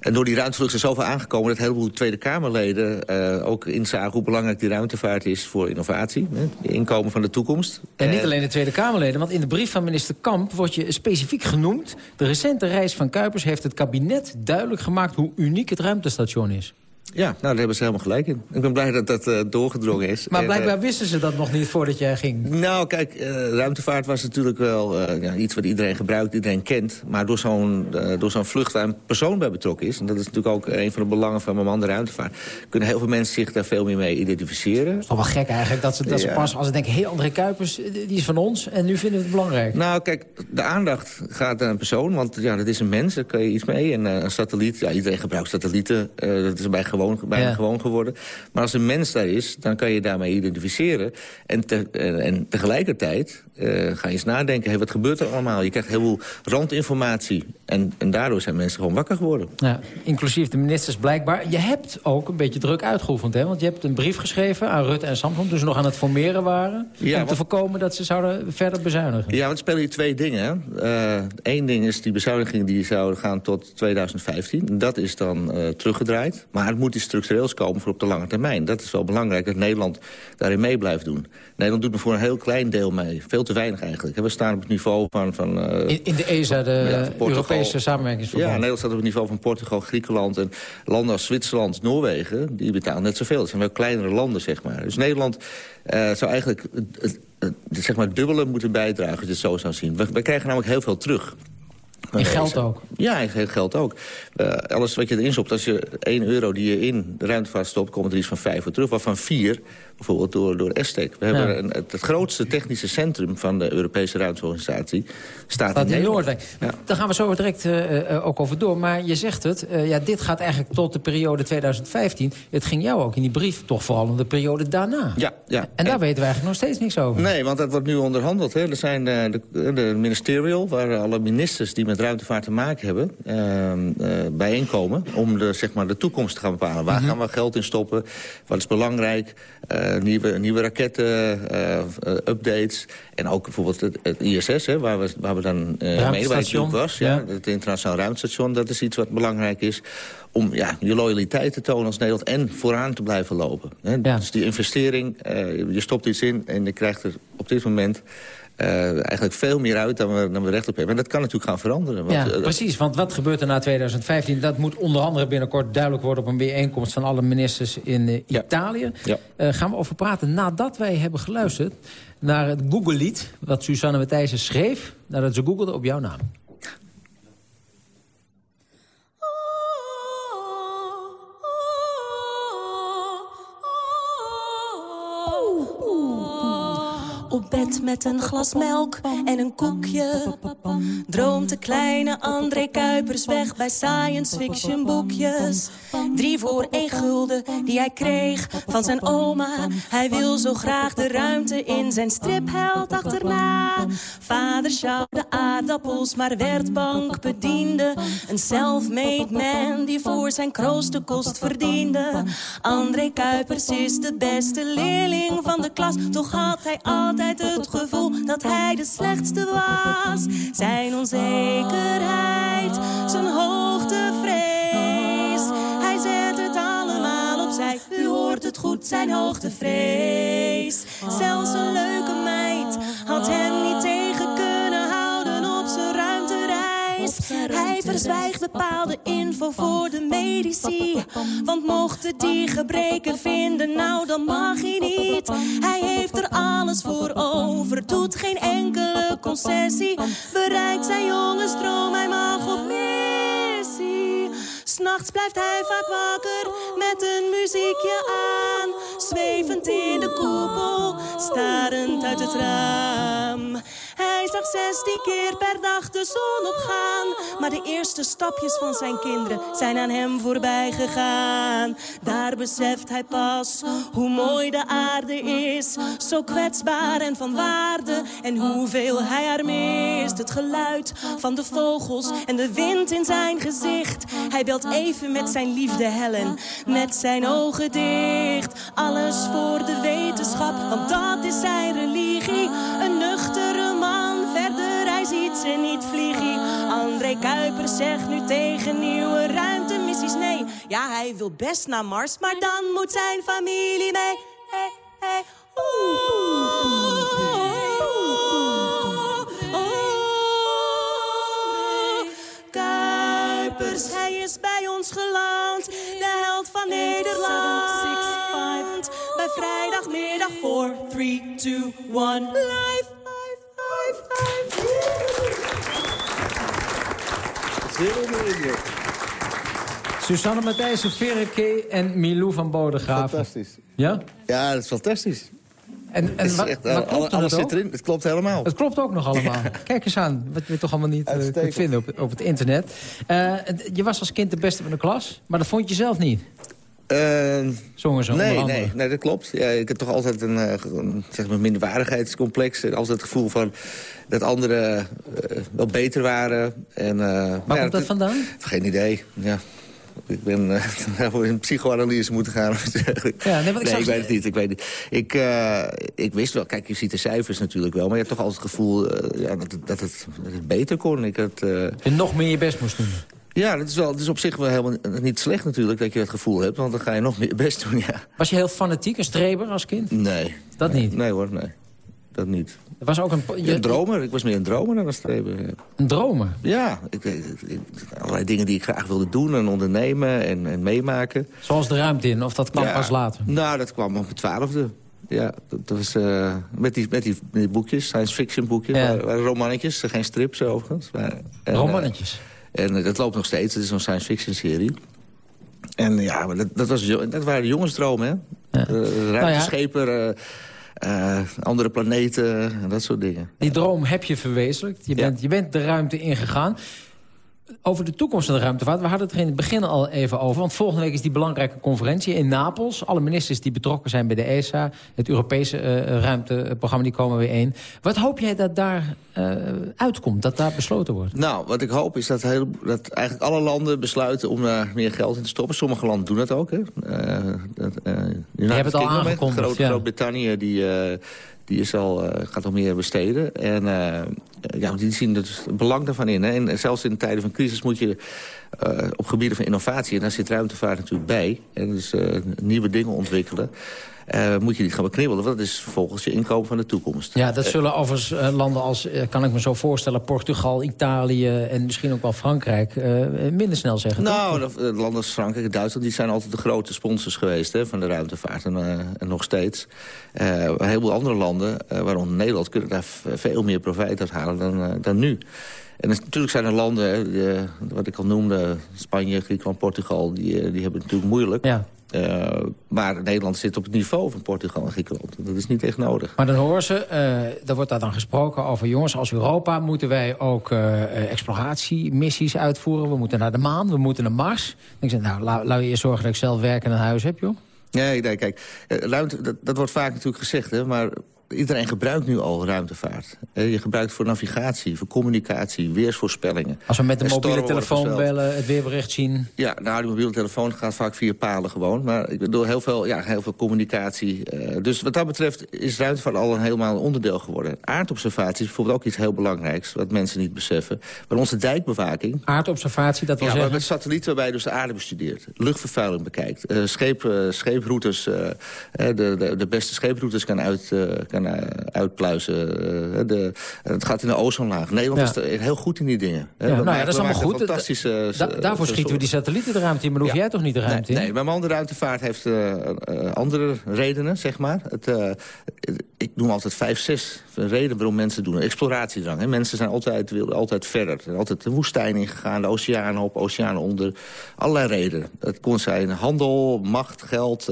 En door die ruimtevlucht is zoveel aangekomen... dat een heleboel Tweede Kamerleden uh, ook inzagen hoe belangrijk die ruimtevaart is voor innovatie. Hè, het inkomen van de toekomst. En niet alleen de Tweede Kamerleden, want in de brief van minister Kamp... wordt je specifiek genoemd. De recente reis van Kuipers heeft het kabinet duidelijk gemaakt... hoe uniek het ruimtestation is. Ja, nou, daar hebben ze helemaal gelijk in. Ik ben blij dat dat uh, doorgedrongen is. Maar blijkbaar uh, wisten ze dat nog niet voordat jij ging. Nou, kijk, uh, ruimtevaart was natuurlijk wel ja, iets wat iedereen gebruikt, iedereen kent. Maar door zo'n door zo'n vlucht waar een persoon bij betrokken is... en dat is natuurlijk ook een van de belangen van mijn man de ruimtevaart... kunnen heel veel mensen zich daar veel meer mee identificeren. Het is toch wel gek eigenlijk dat ze, dat ze pas als ze denken... hé, hey, André Kuipers, die is van ons en nu vinden we het belangrijk. Nou, kijk, de aandacht gaat naar een persoon, want ja, dat is een mens, daar kun je iets mee. En een satelliet, ja, iedereen gebruikt satellieten, dat is bij gewoon, bijna Ja. gewoon geworden. Maar als een mens daar is, dan kan je daarmee identificeren. En, te- eh, en tegelijkertijd eh, ga je eens nadenken, hey, wat gebeurt er allemaal? Je krijgt heel veel randinformatie. En, en daardoor zijn mensen gewoon wakker geworden. Ja, inclusief de ministers blijkbaar. Je hebt ook een beetje druk uitgeoefend, hè? Want je hebt een brief geschreven aan Rutte en Samson... toen ze nog aan het formeren waren... Ja, om te voorkomen dat ze zouden verder bezuinigen. Ja, want spelen hier twee dingen. Eén ding is die bezuinigingen die zouden gaan tot 2015. Dat is dan eh, teruggedraaid. Maar het moet iets structureels komen voor op de lange termijn. Dat is wel belangrijk dat Nederland daarin mee blijft doen. Nederland doet er voor een heel klein deel mee. Veel te weinig eigenlijk. We staan op het niveau van... van eh, In, in de ESA, de ja. Europese samenwerkingsverband. Ja, Nederland staat op het niveau van Portugal, Griekenland... en landen als Zwitserland, Noorwegen, die betalen net zoveel. Dat zijn wel kleinere landen, zeg maar. Dus Nederland eh, zou eigenlijk het, zeg maar dubbele moeten bijdragen... als je het zo zou zien. We, we krijgen namelijk heel veel terug. In geld ook. Ja, geld ook. Eh, alles wat je erin stopt, als je 1 euro die je in de ruimtevaart stopt... komt er iets van 5 voor terug, waarvan 4 bijvoorbeeld door, door Estec. We hebben Ja. een, het, het grootste technische centrum van de Europese ruimteorganisatie... staat, Staat in Nederland. Noordwijk. Daar gaan we zo direct eh, eh, ook over door. Maar je zegt het, eh, ja, dit gaat eigenlijk tot de periode 2015. Het ging jou ook in die brief toch vooral om de periode daarna. Ja, ja. En daar weten we eigenlijk nog steeds niks over. Nee, want dat wordt nu onderhandeld. Hè. Er zijn eh, de, de ministerial, waar alle ministers die met ruimtevaart te maken hebben... ehm, eh, bijeenkomen om de, zeg maar, de toekomst te gaan bepalen. Waar gaan we geld in stoppen? Wat is belangrijk? Nieuwe, nieuwe raketten, eh, eh, updates. En ook bijvoorbeeld het, het ISS, hè, waar, we, waar we dan eh Ruimtestation. ook was. Ja, Het internationaal ruimtestation, dat is iets wat belangrijk is om ja, je loyaliteit te tonen als Nederland en vooraan te blijven lopen. Hè. Dus die investering, eh, je stopt iets in en je krijgt er op dit moment eh, eigenlijk veel meer uit dan we, dan we recht op hebben. En dat kan natuurlijk gaan veranderen. Want, Ja, eh, precies. Want wat gebeurt er na 2015? Dat moet onder andere binnenkort duidelijk worden... op een bijeenkomst van alle ministers in eh, Italië. Ja. Gaan we over praten nadat wij hebben geluisterd... naar het Google-lied dat Susanne Matthijssen schreef... nadat ze googelde op jouw naam. Bed met een glas melk en een koekje. Droomt de kleine André Kuipers weg bij science fiction boekjes. Drie voor één gulden die hij kreeg van zijn oma. Hij wil zo graag de ruimte in zijn stripheld achterna. Vader sjouwde aardappels, maar werd bankbediende. Een self-made man die voor zijn kroost kost verdiende. André Kuipers is de beste leerling van de klas. Toch had hij altijd het gevoel dat hij de slechtste was. Zijn onzekerheid, zijn hoogtevrees. Hij zet het allemaal opzij, u hoort het goed, zijn hoogtevrees. Zelfs een leuke meid had hem niet Hij verzwijgt bepaalde info voor de medici. Want mochten die gebreken vinden, nou dan mag hij niet. Hij heeft er alles voor over, doet geen enkele concessie. Bereikt zijn jongensdroom, hij mag op missie. S'nachts blijft hij vaak wakker met een muziekje aan. Zwevend in de koepel, starend uit het raam. Hij zag zestien keer per dag de zon opgaan. Maar de eerste stapjes van zijn kinderen zijn aan hem voorbij gegaan. Daar beseft hij pas hoe mooi de aarde is. Zo kwetsbaar en van waarde. En hoeveel hij haar mist. Het geluid van de vogels en de wind in zijn gezicht. Hij belt even met zijn liefde Helen. Met zijn ogen dicht. Alles voor de wetenschap, want dat is zijn religie. Een nuchtere ze niet vliegen. André Kuipers zegt nu tegen nieuwe ruimtemissies nee. Ja, hij wil best naar Mars, maar dan moet zijn familie mee. Hey, hey. Kuipers, hij is bij ons geland. De held van Nederland. Bij vrijdagmiddag 4, 3, 2, 1. Live, live, live, live. Susanne Matthijssen, Verreke en Milou van Bodegraven. Fantastisch. Ja? Ja, dat is fantastisch. En, en is wat, echt, wat al- klopt er alles zit erin. Het klopt helemaal. Het klopt ook nog allemaal. Kijk eens aan, wat we toch allemaal niet eh, kunt vinden op, op het internet. Eh, je was als kind de beste van de klas, maar dat vond je zelf niet. Uh, Zongen ze nee, nee, nee, dat klopt. Ja, ik heb toch altijd een, uh, een zeg maar minderwaardigheidscomplex. En altijd het gevoel van dat anderen uh, wel beter waren. En, Waar ja, komt dat vandaan? Geen idee, ja. Ik ben uh, in psychoanalyse moeten gaan. Ja, nee, maar ik, nee, ik weet het niet. Ik, weet niet. Ik, uh, ik wist wel, kijk, je ziet de cijfers natuurlijk wel... maar je hebt toch altijd het gevoel uh, ja, dat, het, dat, het, dat het beter kon. Ik had, je nog meer je best moest doen. Ja, dat is, wel, dat is op zich wel helemaal niet slecht natuurlijk dat je dat gevoel hebt. Want dan ga je nog meer best doen, ja. Was je heel fanatiek, een streber als kind? Nee. Dat nee, niet? Nee hoor, nee. Dat niet. Er was ook een... Je... Een dromer. Ik was meer een dromer dan een streber. Ja. Een dromer? Ja. Ik, ik, ik, allerlei dingen die ik graag wilde doen en ondernemen en, en meemaken. Zoals de ruimte in, of dat kwam ja, pas later? Nou, dat kwam op mijn twaalfde. Ja, dat, dat was uh, met, die, met, die, met die boekjes, science fiction boekjes. Ja. Waren, waren romannetjes, geen strips overigens. Maar, en, romannetjes? Uh, en dat loopt nog steeds, het is zo'n science fiction serie. En ja, dat, dat, was, dat waren jongensdromen, hè? Ja. Ruimteschepen, nou ja. Uh, andere planeten en dat soort dingen. Die droom heb je verwezenlijkt. Je bent, ja. je bent de ruimte ingegaan. Over de toekomst van de ruimtevaart. We hadden het er in het begin al even over. Want volgende week is die belangrijke conferentie in Napels. Alle ministers die betrokken zijn bij de ESA. Het Europese uh, ruimteprogramma, die komen weer één. Wat hoop jij dat daar uh, uitkomt? Dat daar besloten wordt? Nou, wat ik hoop is dat, heel, dat eigenlijk alle landen besluiten om daar meer geld in te stoppen. Sommige landen doen dat ook. Hè. Uh, dat, Je hebt het al aangekondigd. Ja. Groot-Brittannië die... Die is al, uh, gaat al meer besteden. En uh, ja, die zien het belang daarvan in. Hè. En zelfs in tijden van crisis moet je uh, op gebieden van innovatie... en daar zit ruimtevaart natuurlijk bij... en dus nieuwe dingen ontwikkelen... Uh, moet je niet gaan beknibbelen. Want dat is volgens je inkomen van de toekomst. Ja, dat zullen overigens uh, landen als, uh, kan ik me zo voorstellen... Portugal, Italië en misschien ook wel Frankrijk minder snel zeggen. Nou, landen als Frankrijk en Duitsland... die zijn altijd de grote sponsors geweest hè, van de ruimtevaart. En, en nog steeds. een heleboel andere landen, waaronder Nederland... kunnen daar veel meer profijt uit halen dan, dan nu. En dus, natuurlijk zijn er landen, die, wat ik al noemde... Spanje, Griekenland, Portugal... die, die hebben het natuurlijk moeilijk. Ja. Uh, maar Nederland zit op het niveau van Portugal en Griekenland. Dat is niet echt nodig. Maar dan horen ze, uh, er wordt daar dan gesproken over... jongens, als Europa moeten wij ook uh, exploratiemissies uitvoeren. We moeten naar de maan, we moeten naar Mars. Ik zeg, nou, laat la, je zorgen dat ik zelf werk en een huis heb, joh. Nee, nee kijk, ruimte, dat, dat wordt vaak natuurlijk gezegd, hè, maar iedereen gebruikt nu al ruimtevaart. Je gebruikt voor navigatie, voor communicatie, weersvoorspellingen. Als we met de mobiele telefoon bellen, het weerbericht zien... Ja, nou, die mobiele telefoon gaat vaak via palen gewoon. Maar ik bedoel, heel veel, ja, heel veel communicatie. Uh, dus wat dat betreft is ruimtevaart al een helemaal onderdeel geworden. Aardobservatie is bijvoorbeeld ook iets heel belangrijks... wat mensen niet beseffen. Maar onze dijkbewaking... Aardobservatie, dat wil ja, zeggen... met satellieten waarbij je dus de aarde bestudeert. Luchtvervuiling bekijkt. Scheep, scheeproutes, de, de, de beste scheeproutes kan uit... kan uitpluizen. De, het gaat in de ozonlaag. Nederland ja. is heel goed in die dingen. Ja, nou ja, dat is allemaal goed. Fantastische, da daarvoor schieten we die satellieten de ruimte in. Maar hoef ja. jij toch niet de ruimte nee, in? Nee, maar de ruimtevaart heeft andere redenen, zeg maar. Het, ik noem altijd vijf, zes redenen waarom mensen doen. Exploratiedrang. Hè. Mensen zijn altijd, altijd verder. Er altijd de woestijn ingegaan, de oceanen op, oceanen onder. Allerlei redenen. Het kon zijn handel, macht, geld,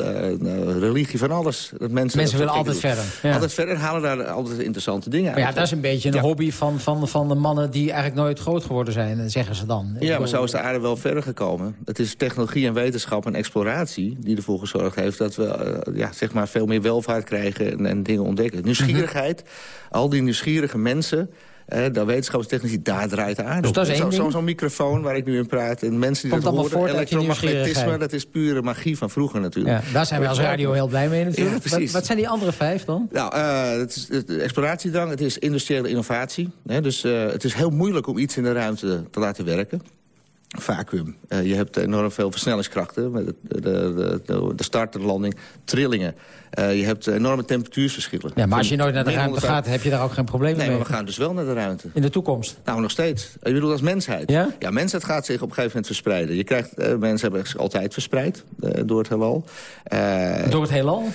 religie, van alles. Dat mensen mensen willen altijd doen. verder. Ja. Altijd verder halen daar altijd interessante dingen maar uit. ja, dat is een beetje een ja. hobby van, van, van de mannen die eigenlijk nooit groot geworden zijn, zeggen ze dan. Ja, maar zo is de aarde wel verder gekomen. Het is technologie en wetenschap en exploratie die ervoor gezorgd heeft... dat we uh, ja, zeg maar veel meer welvaart krijgen en, en dingen ontdekken. Nieuwsgierigheid, mm -hmm. al die nieuwsgierige mensen... Uh, de wetenschapstechnici, daar draait de aarde dus Zo'n zo, zo microfoon waar ik nu in praat. En mensen die Komt dat horen, elektromagnetisme, dat is pure magie van vroeger natuurlijk. Ja, daar zijn we als radio heel blij mee natuurlijk. Ja, wat, wat, zijn die andere vijf dan? Nou, uh, het is het exploratiedrang, het is industriële innovatie. Hè, dus uh, het is heel moeilijk om iets in de ruimte te laten werken. Vacuüm. Uh, je hebt enorm veel versnellingskrachten. Met de, de, de, de start en de landing. Trillingen. Uh, je hebt enorme temperatuursverschillen. Ja, maar als je nooit naar de ruimte gaat, heb je daar ook geen probleem nee, mee? Nee, maar we gaan dus wel naar de ruimte. In de toekomst? Nou, nog steeds. Je bedoelt als mensheid. Ja? Ja, mensheid gaat zich op een gegeven moment verspreiden. Je krijgt, uh, mensen hebben zich altijd verspreid door het heelal. door het heelal?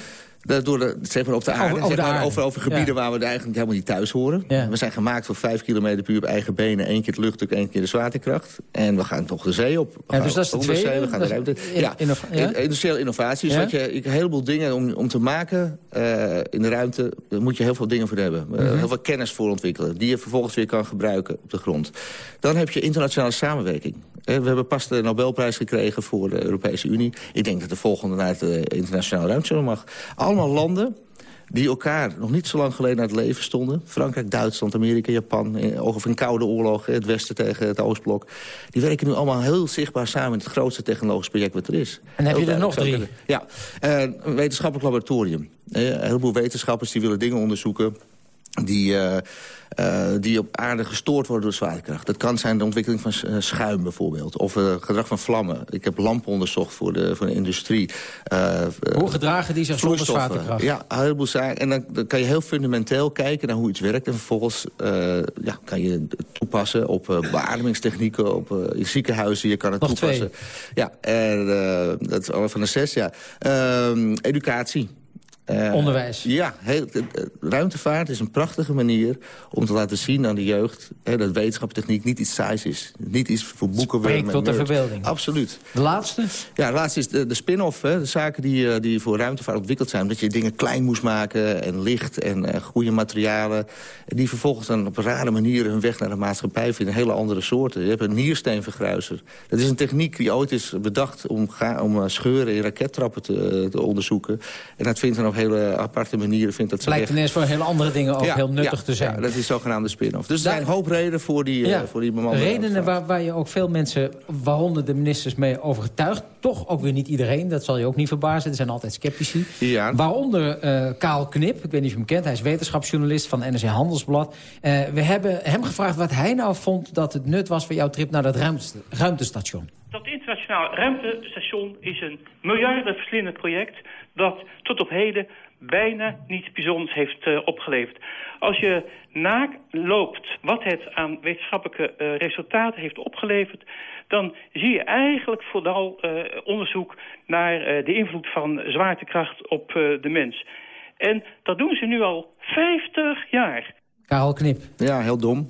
Door de, zeg maar op de aarde, Over- over de aarde. over, over gebieden Ja. waar we eigenlijk helemaal niet thuis horen. Ja. We zijn gemaakt voor vijf kilometer per uur op eigen benen. één keer het luchtdruk, één keer de zwaartekracht. En we gaan toch de zee op. We Ja, dus dat is de tweede? We gaan de Dat ruimte. Ja, industriële innovatie. Ja? wat je, een heleboel dingen om, om te maken eh, in de ruimte. Daar moet je heel veel dingen voor hebben. Eh, Mhm. Heel veel kennis voor ontwikkelen. Die je vervolgens weer kan gebruiken op de grond. Dan heb je internationale samenwerking. Eh, We hebben pas de Nobelprijs gekregen voor de Europese Unie. Ik denk dat de volgende naar de internationale ruimtestation mag. Allemaal landen die elkaar nog niet zo lang geleden naar het leven stonden. Frankrijk, Duitsland, Amerika, Japan. Of een koude oorlog, het Westen tegen het Oostblok. Die werken nu allemaal heel zichtbaar samen... in het grootste technologisch project wat er is. En heb je er nog duidelijk. Ja, eh, een wetenschappelijk laboratorium. Eh, een heleboel wetenschappers die willen dingen onderzoeken die, eh, eh, die op aarde gestoord worden door zwaartekracht. Dat kan zijn de ontwikkeling van eh, schuim bijvoorbeeld. Of gedrag van vlammen. Ik heb lampen onderzocht voor de, voor de industrie. Hoe gedragen die zich zonder zwaartekracht? Ja, een heleboel zaken. En dan, dan kan je heel fundamenteel kijken naar hoe iets werkt. En vervolgens ja, kan je het toepassen op beademingstechnieken, op in ziekenhuizen. Je kan het Nog toepassen. Ja, en, dat is van de zes, ja. Ehm, educatie. Eh, Onderwijs. Ja, heel, eh, eh, ruimtevaart is een prachtige manier om te laten zien aan de jeugd... Hè, dat wetenschapstechniek niet iets saais is. Niet iets voor boeken. Spreekt tot de verbeelding. Absoluut. De laatste? Ja, de laatste is de, de spin-off. De zaken die, die voor ruimtevaart ontwikkeld zijn. Dat je dingen klein moest maken en licht en eh, goede materialen. En die vervolgens dan op rare manieren hun weg naar de maatschappij vinden. Hele andere soorten. Je hebt een niersteenvergruiser. Dat is een techniek die ooit is bedacht om, ga, om scheuren in rakettrappen te, te onderzoeken. En dat vindt dan op hele aparte manieren. Vindt dat Blijkt weg. ineens voor hele andere dingen ook Ja, heel nuttig ja, te zijn. Ja, dat is zogenaamde spin-off. Dus er zijn een hoop redenen voor die, eh, Ja, voor die redenen waar, waar je ook veel mensen, waaronder de ministers, mee overtuigt. Toch ook weer niet iedereen, dat zal je ook niet verbazen. Er zijn altijd sceptici. Ja. Waaronder eh Kaal Knip, ik weet niet of je hem kent. Hij is wetenschapsjournalist van NRC Handelsblad. Eh, we hebben hem gevraagd wat hij nou vond dat het nut was... voor jouw trip naar dat ruimte- ruimtestation. Dat internationaal ruimtestation is een miljardenverslindend project... dat tot op heden bijna niets bijzonders heeft eh, opgeleverd. Als je naloopt wat het aan wetenschappelijke eh, resultaten heeft opgeleverd... dan zie je eigenlijk vooral eh, onderzoek naar eh, de invloed van zwaartekracht op eh, de mens. En dat doen ze nu al 50 jaar. Karel Knip. Ja, heel dom.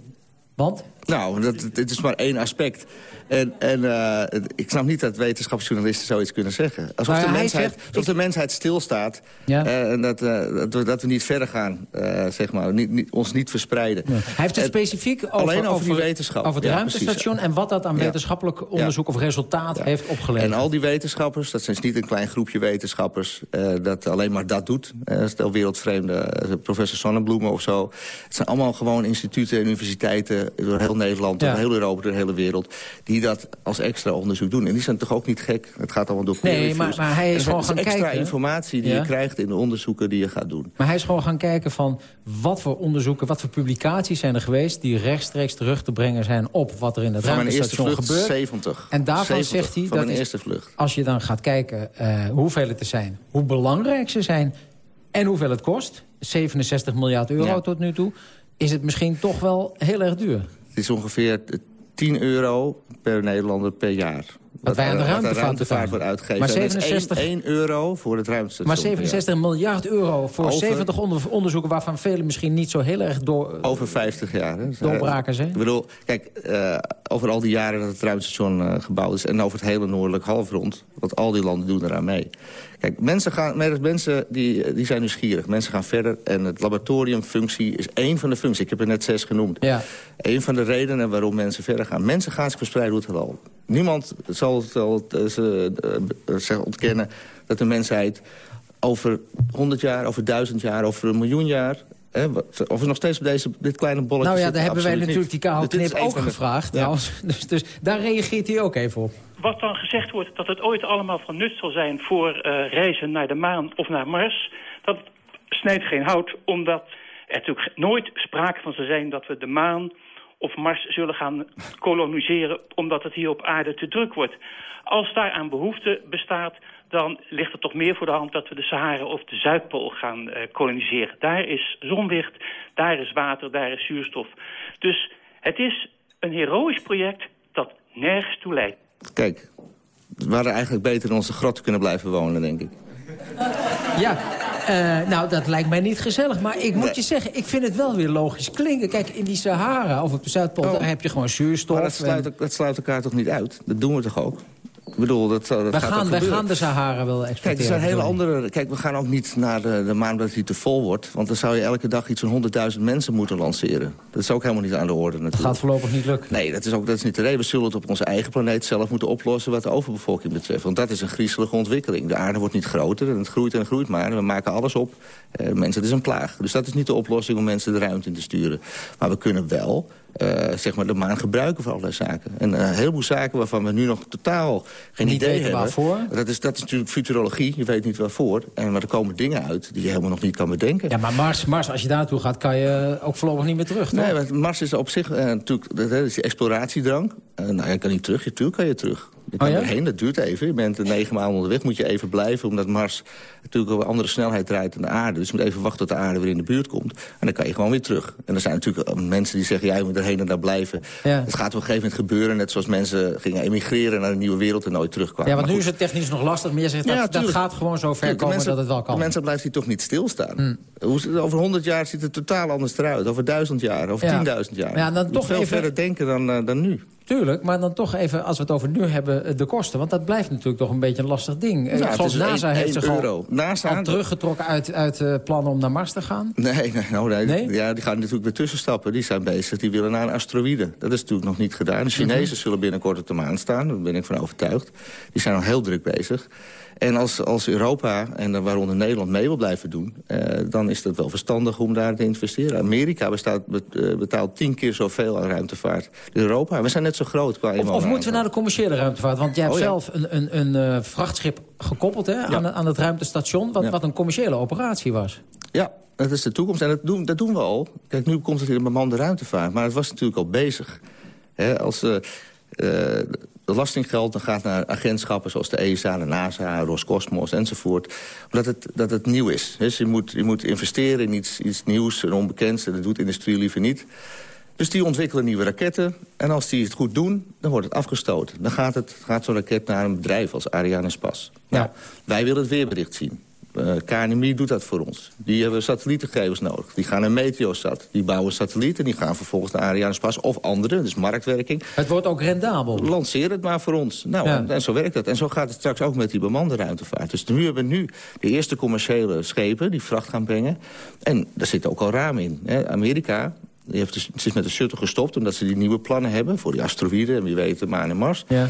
Want? Nou, dat, dit is maar één aspect. En, en eh, ik snap niet dat wetenschapsjournalisten zoiets kunnen zeggen. Alsof, Nou ja, de, mensheid, zegt, alsof de mensheid stilstaat. Ja. eh, en dat, eh, dat, we, dat we niet verder gaan, zeg maar. Niet, niet, ons niet verspreiden. Hij heeft het specifiek over, alleen over, die wetenschap. over het Ja, ruimtestation... precies. en wat dat aan wetenschappelijk onderzoek of resultaat heeft opgeleverd. En al die wetenschappers, dat zijn dus niet een klein groepje wetenschappers... dat alleen maar dat doet. Stel wereldvreemde professor Sonnebloemen of zo. Het zijn allemaal gewoon instituten en universiteiten... door heel Nederland, Ja. door heel Europa, door de hele wereld... die dat als extra onderzoek doen. En die zijn toch ook niet gek? Het gaat allemaal door Nee, peer reviews. maar- maar hij is gewoon gaan extra kijken. informatie die Ja. je krijgt in de onderzoeken die je gaat doen. Maar hij is gewoon gaan kijken van wat voor onderzoeken, wat voor publicaties zijn er geweest... die rechtstreeks terug te brengen zijn op wat er in het ruimtestation vlucht gebeurt. 70. En daarvan 70 zegt hij, van dat mijn eerste vlucht. Als je dan gaat kijken eh, hoeveel het er zijn, hoe belangrijk ze zijn... en hoeveel het kost, 67 miljard euro Ja. tot nu toe... is het misschien toch wel heel erg duur. Het is ongeveer 10 euro per Nederlander per jaar. Wat, wij aan de ruimtevaart wordt uitgegeven. Maar En dat is 67 1, euro voor het ruimtestation. Maar per jaar. 67 miljard euro voor Over- 70 onder- onderzoeken... waarvan vele misschien niet zo heel erg door... Over 50 jaar. Hè. Doorbrakers, hè? Ik bedoel, kijk, eh, over al die jaren dat het ruimtestation eh, gebouwd is... en over het hele noordelijk halfrond, wat al die landen doen eraan mee. Kijk, mensen, gaan, mensen die, die zijn nieuwsgierig. Mensen gaan verder en het laboratoriumfunctie is één van de functies. Ik heb er net zes genoemd. Ja. Een van de redenen waarom mensen verder gaan. Mensen gaan zich verspreiden door het heelal. Niemand zal, zal eh, ze, eh, zeggen, ontkennen dat de mensheid over 100 jaar, over 1000 jaar, over een miljoen jaar... Hè, of we nog steeds op deze, dit kleine bolletje Nou ja, daar hebben wij natuurlijk die niet. Karel Knip een ook de- gevraagd. Ja. Dus, dus daar reageert hij ook even op. Wat dan gezegd wordt dat het ooit allemaal van nut zal zijn voor eh, reizen naar de maan of naar Mars, dat snijdt geen hout, omdat er natuurlijk nooit sprake van zal zijn dat we de maan of Mars zullen gaan koloniseren, omdat het hier op aarde te druk wordt. Als daar aan behoefte bestaat, dan ligt het toch meer voor de hand dat we de Sahara of de Zuidpool gaan eh, koloniseren. Daar is zonlicht, daar is water, daar is zuurstof. Dus het is een heroïsch project dat nergens toe leidt. Kijk, we hadden eigenlijk beter in onze grot kunnen blijven wonen, denk ik. Ja, Eh, nou, dat lijkt mij niet gezellig. Maar ik moet je zeggen, ik vind het wel weer logisch klinken. Kijk, in die Sahara of op de Zuidpool, Oh. daar heb je gewoon zuurstof. Maar dat sluit, en- dat sluit elkaar toch niet uit? Dat doen we toch ook? Ik bedoel, dat, dat wij, gaat gaan, wij de Sahara wel exporteren. Kijk, er zijn hele andere... Kijk, we gaan ook niet naar de, de maan dat hij te vol wordt. Want dan zou je elke dag iets van 100.000 mensen moeten lanceren. Dat is ook helemaal niet aan de orde natuurlijk. Dat gaat voorlopig niet lukken. Nee, dat is, ook, dat is niet de reden. We zullen het op onze eigen planeet zelf moeten oplossen... wat de overbevolking betreft. Want dat is een griezelige ontwikkeling. De aarde wordt niet groter en het groeit en groeit maar. We maken alles op. Eh, mensen, het is een plaag. Dus dat is niet de oplossing om mensen de ruimte in te sturen. Maar we kunnen wel... eh, zeg maar de maan gebruiken voor allerlei zaken. En eh, een heleboel zaken waarvan we nu nog totaal geen Niet idee weten hebben. waarvoor. Dat is, dat is natuurlijk futurologie. Je weet niet waarvoor. En, maar er komen dingen uit die je helemaal nog niet kan bedenken. Ja, maar Mars, Mars, als je daar naartoe gaat, kan je ook voorlopig niet meer terug, toch? Nee, want Mars is op zich eh, natuurlijk... Dat, is die exploratiedrang. Nou, je kan niet terug. Natuurlijk kan je terug. Je kan Oh ja? erheen, dat duurt even. Je bent negen maanden onderweg, moet je even blijven... omdat Mars natuurlijk op een andere snelheid draait dan de aarde. Dus je moet even wachten tot de aarde weer in de buurt komt. En dan kan je gewoon weer terug. En er zijn natuurlijk eh, mensen die zeggen... ja, je moet erheen en daar blijven. Ja. Het gaat op een gegeven moment gebeuren... net zoals mensen gingen emigreren naar een nieuwe wereld... en nooit terugkwamen. Ja, want nu is het technisch nog lastig, maar je zegt dat, dat gaat gewoon zo ver Tuurlijk, komen mensen- dat het wel kan. De mensen blijft hier toch niet stilstaan. Hoe- Over 100 jaar ziet het totaal anders eruit. Over 1000 jaar, over. 10.000 jaar. Ja, dan toch veel even- verder denken dan, eh, dan nu. Tuurlijk, maar dan toch even, als we het over nu hebben, eh, de kosten. Want dat blijft natuurlijk toch een beetje een lastig ding. Eh, geloof is NASA één- heeft zich al, euro. NASA, al teruggetrokken uit, uit eh, plannen om naar Mars te gaan. Nee, nee, nou, nee, Ja, die gaan natuurlijk weer tussenstappen. Die zijn bezig, die willen naar een asteroïde. Dat is natuurlijk nog niet gedaan. De Chinezen Mhm. zullen binnenkort op de maan staan. Daar ben ik van overtuigd. Die zijn al heel druk bezig. En als, als Europa, en waaronder Nederland, mee wil blijven doen... Eh, dan is het wel verstandig om daar te investeren. Amerika bestaat, eh, betaalt tien keer zoveel aan ruimtevaart. dan Europa, we zijn net zo groot qua Of, of moeten we naar de commerciële ruimtevaart? Want jij hebt Oh, ja. zelf een, een, een eh, vrachtschip gekoppeld hè, aan, aan het ruimtestation... Wat, Ja. wat een commerciële operatie was. Ja, dat is de toekomst. En dat doen, dat doen we al. Kijk, nu komt het in de bemande ruimtevaart. Maar het was natuurlijk al bezig. Als belastinggeld dan gaat naar agentschappen zoals de ESA, de NASA, Roscosmos enzovoort. Omdat het, dat het nieuw is. Dus je moet, je moet investeren in iets, iets nieuws en onbekends. En dat doet de industrie liever niet. Dus die ontwikkelen nieuwe raketten. En als die het goed doen, dan wordt het afgestoten. Dan gaat, het, gaat zo'n raket naar een bedrijf als Arianespace. Nou, wij willen het weerbericht zien. Eh, KNMI doet dat voor ons. Die hebben satellietengevers nodig. Die gaan naar Meteosat. Die bouwen satellieten. Die gaan vervolgens naar Arianespace of andere. Dus marktwerking. Het wordt ook rendabel. Lanceer het maar voor ons. Nou, Ja. en, en zo werkt dat. En zo gaat het straks ook met die bemande ruimtevaart. Dus nu hebben we nu de eerste commerciële schepen die vracht gaan brengen. En daar zitten ook al ramen in. Hè. Amerika die heeft dus, ze is met de shuttle gestopt... omdat ze die nieuwe plannen hebben voor die asteroïden... en wie weet de maan en Mars. Ja.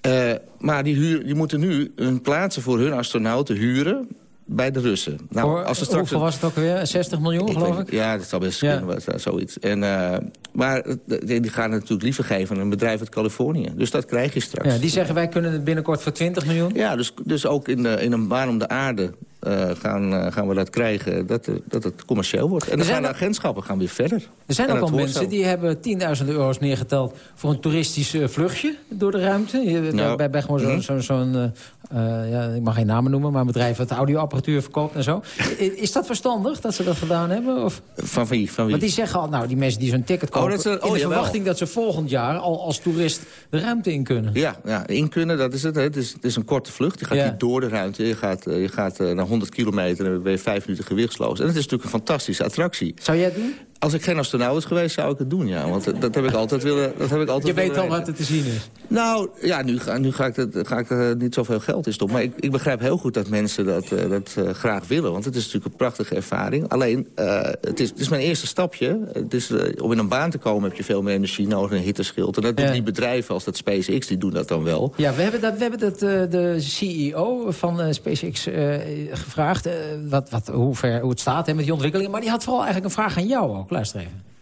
Eh, maar die, huur, die moeten nu hun plaatsen voor hun astronauten huren bij de Russen. Nou, Voor, als straks hoeveel was het ook weer? 60 miljoen, ik geloof ik? Ja, dat zal best Ja. kunnen, zoiets. En, eh, maar die die gaan het natuurlijk liever geven aan een bedrijf uit Californië. Dus dat krijg je straks. Ja, die zeggen wij kunnen het binnenkort voor 20 miljoen. Ja, dus, dus ook in, de, in een baan om de aarde eh, gaan, eh, gaan we dat krijgen, dat, eh, dat het commercieel wordt. En dan zijn gaan de agentschappen gaan weer verder. Er zijn ook al mensen zo. die hebben 10.000 euro's neergeteld... voor een toeristisch vluchtje door de ruimte. Nou, bij, bij gewoon zo'n... mhm. zo'n zo'n, eh, eh, ja, ik mag geen namen noemen, maar een bedrijf dat audioapparatuur verkoopt en zo. Is dat verstandig dat ze dat gedaan hebben? Of? Van wie? Van wie? Want die zeggen al, nou, die mensen die zo'n ticket Oh, kopen... ze- in oh, de jawel. verwachting dat ze volgend jaar al als toerist de ruimte in kunnen. Ja, ja, in kunnen, dat is het. hè. Het is, het is een korte vlucht. Je gaat Ja. niet door de ruimte. Je gaat, je gaat naar 100 kilometer en ben je vijf minuten gewichtsloos. En dat is natuurlijk een fantastische attractie. Zou jij het doen? Als ik geen astronaut was geweest, zou ik het doen, ja. Want eh, dat heb ik altijd willen dat heb ik altijd Je weet al wat er te zien is. Nou, ja, nu, ga, nu ga ik, het, ga ik er niet zoveel geld in stoppen. Maar ik, ik begrijp heel goed dat mensen dat, eh, dat eh, graag willen. Want het is natuurlijk een prachtige ervaring. Alleen, eh, het, is, het is mijn eerste stapje. Het is, eh, om in een baan te komen heb je veel meer energie nodig, een hitteschild. En dat doen die bedrijven als dat SpaceX, die doen dat dan wel. Ja, we hebben, dat, we hebben dat, eh, de CEO van eh, SpaceX eh, gevraagd... eh, wat, wat, hoe, ver, hoe het staat hè, met die ontwikkelingen. Maar die had vooral eigenlijk een vraag aan jou ook.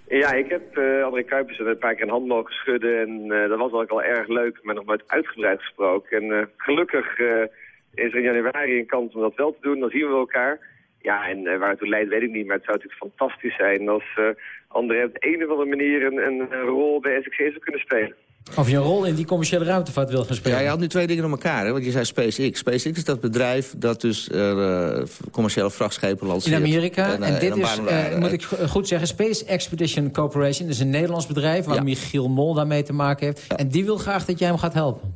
Ja, ik heb eh André Kuipers een paar keer een hand mogen schudden. En eh, dat was ook al erg leuk, maar nog nooit uitgebreid gesproken. En eh, gelukkig is er in januari een kans om dat wel te doen. Dan zien we elkaar. Ja, en waar het toe leidt weet ik niet. Maar het zou natuurlijk fantastisch zijn als André op de een of andere manier een, een, rol bij SXC zou kunnen spelen. Of je een rol in die commerciële ruimtevaart wil gaan spelen. Ja, je had nu twee dingen door elkaar. Hè? Want je zei SpaceX. SpaceX is dat bedrijf dat dus eh, commerciële vrachtschepen in lanceert. Amerika. En, eh, dit is, eh, moet ik go- goed zeggen, Space Expedition Corporation. Is een Nederlands bedrijf waar Ja. Michiel Mol daarmee te maken heeft. En die wil graag dat jij hem gaat helpen.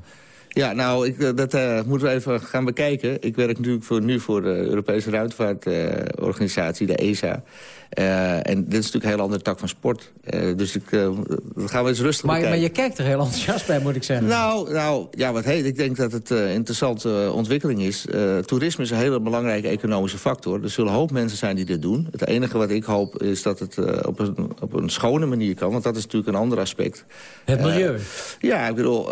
Ja, nou, ik, dat moeten we even gaan bekijken. Ik werk natuurlijk voor, nu voor de Europese Ruimtevaartorganisatie, de ESA. Eh, en dit is natuurlijk een heel andere tak van sport. Eh, dus ik, eh, dat gaan we eens rustig Maar, maar je kijkt er heel enthousiast bij, moet ik zeggen. Nou, nou ja, wat heet. Ik denk dat het een interessante ontwikkeling is. Toerisme is een hele belangrijke economische factor. Er zullen een hoop mensen zijn die dit doen. Het enige wat ik hoop is dat het op, een, op een schone manier kan. Want dat is natuurlijk een ander aspect. Het milieu. Ja, ik bedoel,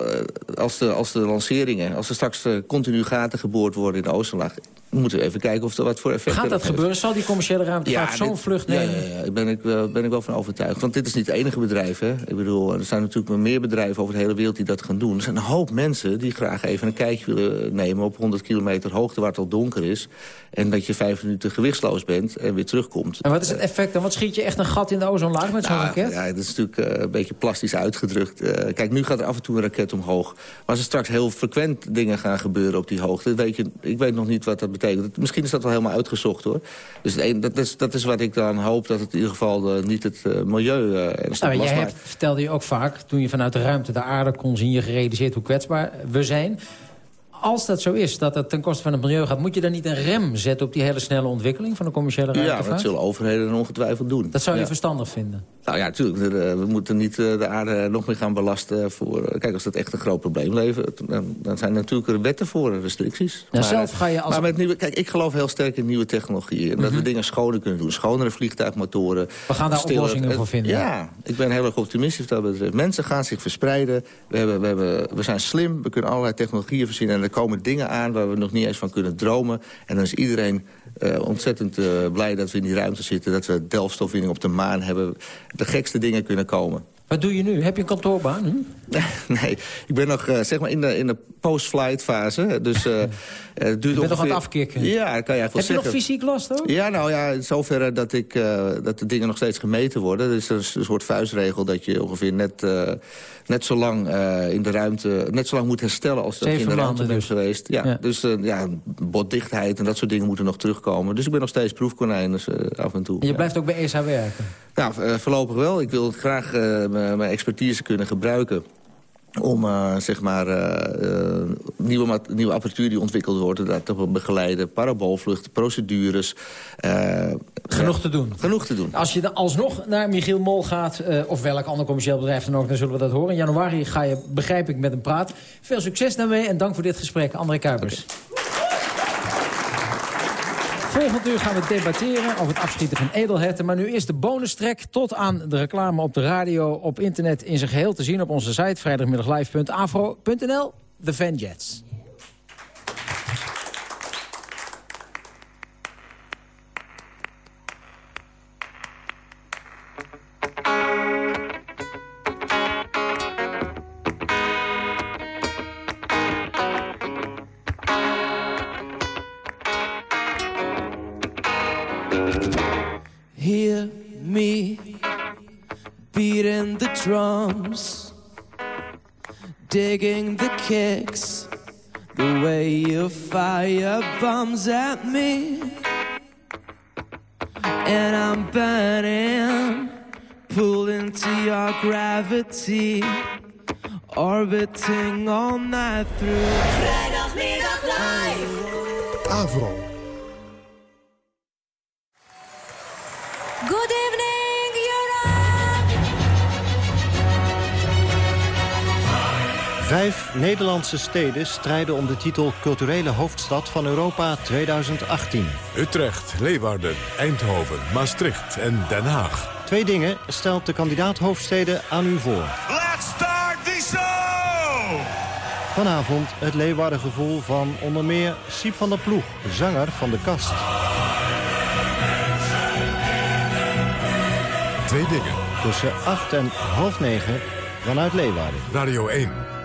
als, de, als de lanceringen... als er straks continu gaten geboord worden in de Oosterlaag... moeten we even kijken of er wat voor effect Gaat dat gebeuren? Zal die commerciële ruimtevaart zo'n dit- vlucht ja, nemen? Ja, ja, daar ben ik, wel- ben ik wel van overtuigd. Want dit is niet het enige bedrijf. Hè. Ik bedoel, er zijn natuurlijk meer bedrijven over de hele wereld die dat gaan doen. Er zijn een hoop mensen die graag even een kijkje willen nemen... op 100 kilometer hoogte waar het al donker is. En dat je vijf minuten gewichtsloos bent en weer terugkomt. En wat is het effect dan? Wat schiet je echt een gat in de ozonlaag met zo'n Ja, raket? Ja, dat is natuurlijk eh, een beetje plastisch uitgedrukt. Eh, kijk, nu gaat er af en toe een raket omhoog. Maar als er straks heel frequent dingen gaan gebeuren op die hoogte... Weet je, ik weet nog niet wat dat betekent. Misschien is dat wel helemaal uitgezocht, hoor. Dus een, dat, is, dat is wat ik dan hoop, dat het in ieder geval eh, niet het eh, milieu eh ernstig Nou, jij hebt, vertelde je ook vaak, toen je vanuit de ruimte de aarde kon zien... je gerealiseerd hoe kwetsbaar we zijn. Als dat zo is, dat het ten koste van het milieu gaat... moet je dan niet een rem zetten op die hele snelle ontwikkeling... van de commerciële Ja, ruimtevaart? dat zullen overheden dan ongetwijfeld doen. Dat zou je Ja. verstandig vinden? Nou ja, natuurlijk. We moeten niet eh, de aarde nog meer gaan belasten. Voor, eh, kijk, als dat echt een groot probleem levert... dan, zijn er natuurlijk er wetten voor en restricties. Ja, zelf ga je als- Maar met nieuwe, kijk, ik geloof heel sterk in nieuwe technologieën. En dat we dingen schoner kunnen doen. Schonere vliegtuigmotoren. Mhm. We gaan daar stiller- oplossingen eh, voor vinden. Ja, ik ben heel erg optimistisch dat betreft. Mensen gaan zich verspreiden. We, hebben, we, hebben, we zijn slim. We kunnen allerlei technologieën verzinnen. En komen dingen aan waar we nog niet eens van kunnen dromen. En dan is iedereen eh, ontzettend eh, blij dat we in die ruimte zitten. Dat we delfstofwinning op de maan hebben. De gekste dingen kunnen komen. Wat doe je nu? Heb je een kantoorbaan nu? Nee, ik ben nog eh, zeg maar in de, in de post-flight fase. Dus, eh, het duurt Je bent nog aan het afkicken. Ja, dat kan je eigenlijk Heb je nog fysiek last ook? Ja, nou ja, in zoverre dat, ik, dat de dingen nog steeds gemeten worden. Er is een, soort vuistregel dat je ongeveer net, net zo lang in de ruimte... net zo lang moet herstellen als dat je in de ruimte bent dus. geweest. Ja, Ja. Dus ja, botdichtheid en dat soort dingen moeten nog terugkomen. Dus ik ben nog steeds proefkonijn dus, af en toe. En je ja. blijft ook bij ESA werken? Nou, voorlopig wel. Ik wil graag mijn expertise kunnen gebruiken om eh, zeg maar eh, eh, nieuwe, nieuwe apparatuur die ontwikkeld wordt... dat te begeleiden, paraboolvluchten, procedures. eh, Genoeg ja, te doen. Genoeg te doen. Als je dan alsnog naar Michiel Mol gaat, eh, of welk ander commercieel bedrijf dan ook... dan zullen we dat horen. In januari ga je, begrijp ik, met hem praten. Veel succes daarmee en dank voor dit gesprek. André Kuipers. Volgend uur gaan we debatteren over het afschieten van edelherten. Maar nu is de bonustrek tot aan de reclame op de radio... op internet in zijn geheel te zien op onze site... vrijdagmiddaglive.afro.nl. The Vanjets. Hear digging the kicks, the way you fire bombs at me. And I'm burning, pulled into your gravity, orbiting all night through. Vrijdagmiddag live. Avro. Vijf Nederlandse steden strijden om de titel Culturele Hoofdstad van Europa 2018. Utrecht, Leeuwarden, Eindhoven, Maastricht en Den Haag. Twee dingen stelt de kandidaat hoofdsteden aan u voor. Let's start the show! Vanavond het Leeuwarden gevoel van onder meer Siep van der Ploeg, zanger van de kast. Twee dingen. Tussen 8 en half 9 vanuit Leeuwarden. Radio 1.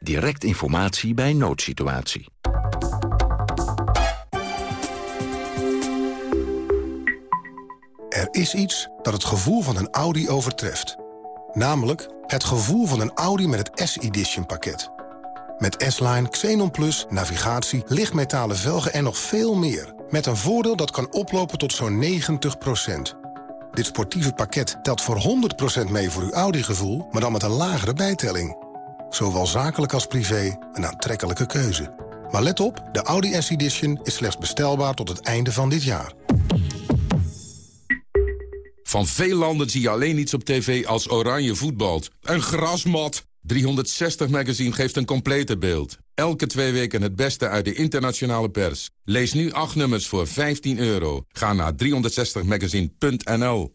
Direct informatie bij noodsituatie. Er is iets dat het gevoel van een Audi overtreft. Namelijk het gevoel van een Audi met het S-Edition pakket. Met S-Line, Xenon Plus, navigatie, lichtmetalen velgen en nog veel meer. Met een voordeel dat kan oplopen tot zo'n 90% Dit sportieve pakket telt voor 100% mee voor uw Audi-gevoel... maar dan met een lagere bijtelling. Zowel zakelijk als privé, een aantrekkelijke keuze. Maar let op, de Audi S-Edition is slechts bestelbaar tot het einde van dit jaar. Van veel landen zie je alleen iets op tv als oranje voetbalt. Een grasmat. 360 Magazine geeft een complete beeld. Elke twee weken het beste uit de internationale pers. Lees nu acht nummers voor 15 euro. Ga naar 360magazine.nl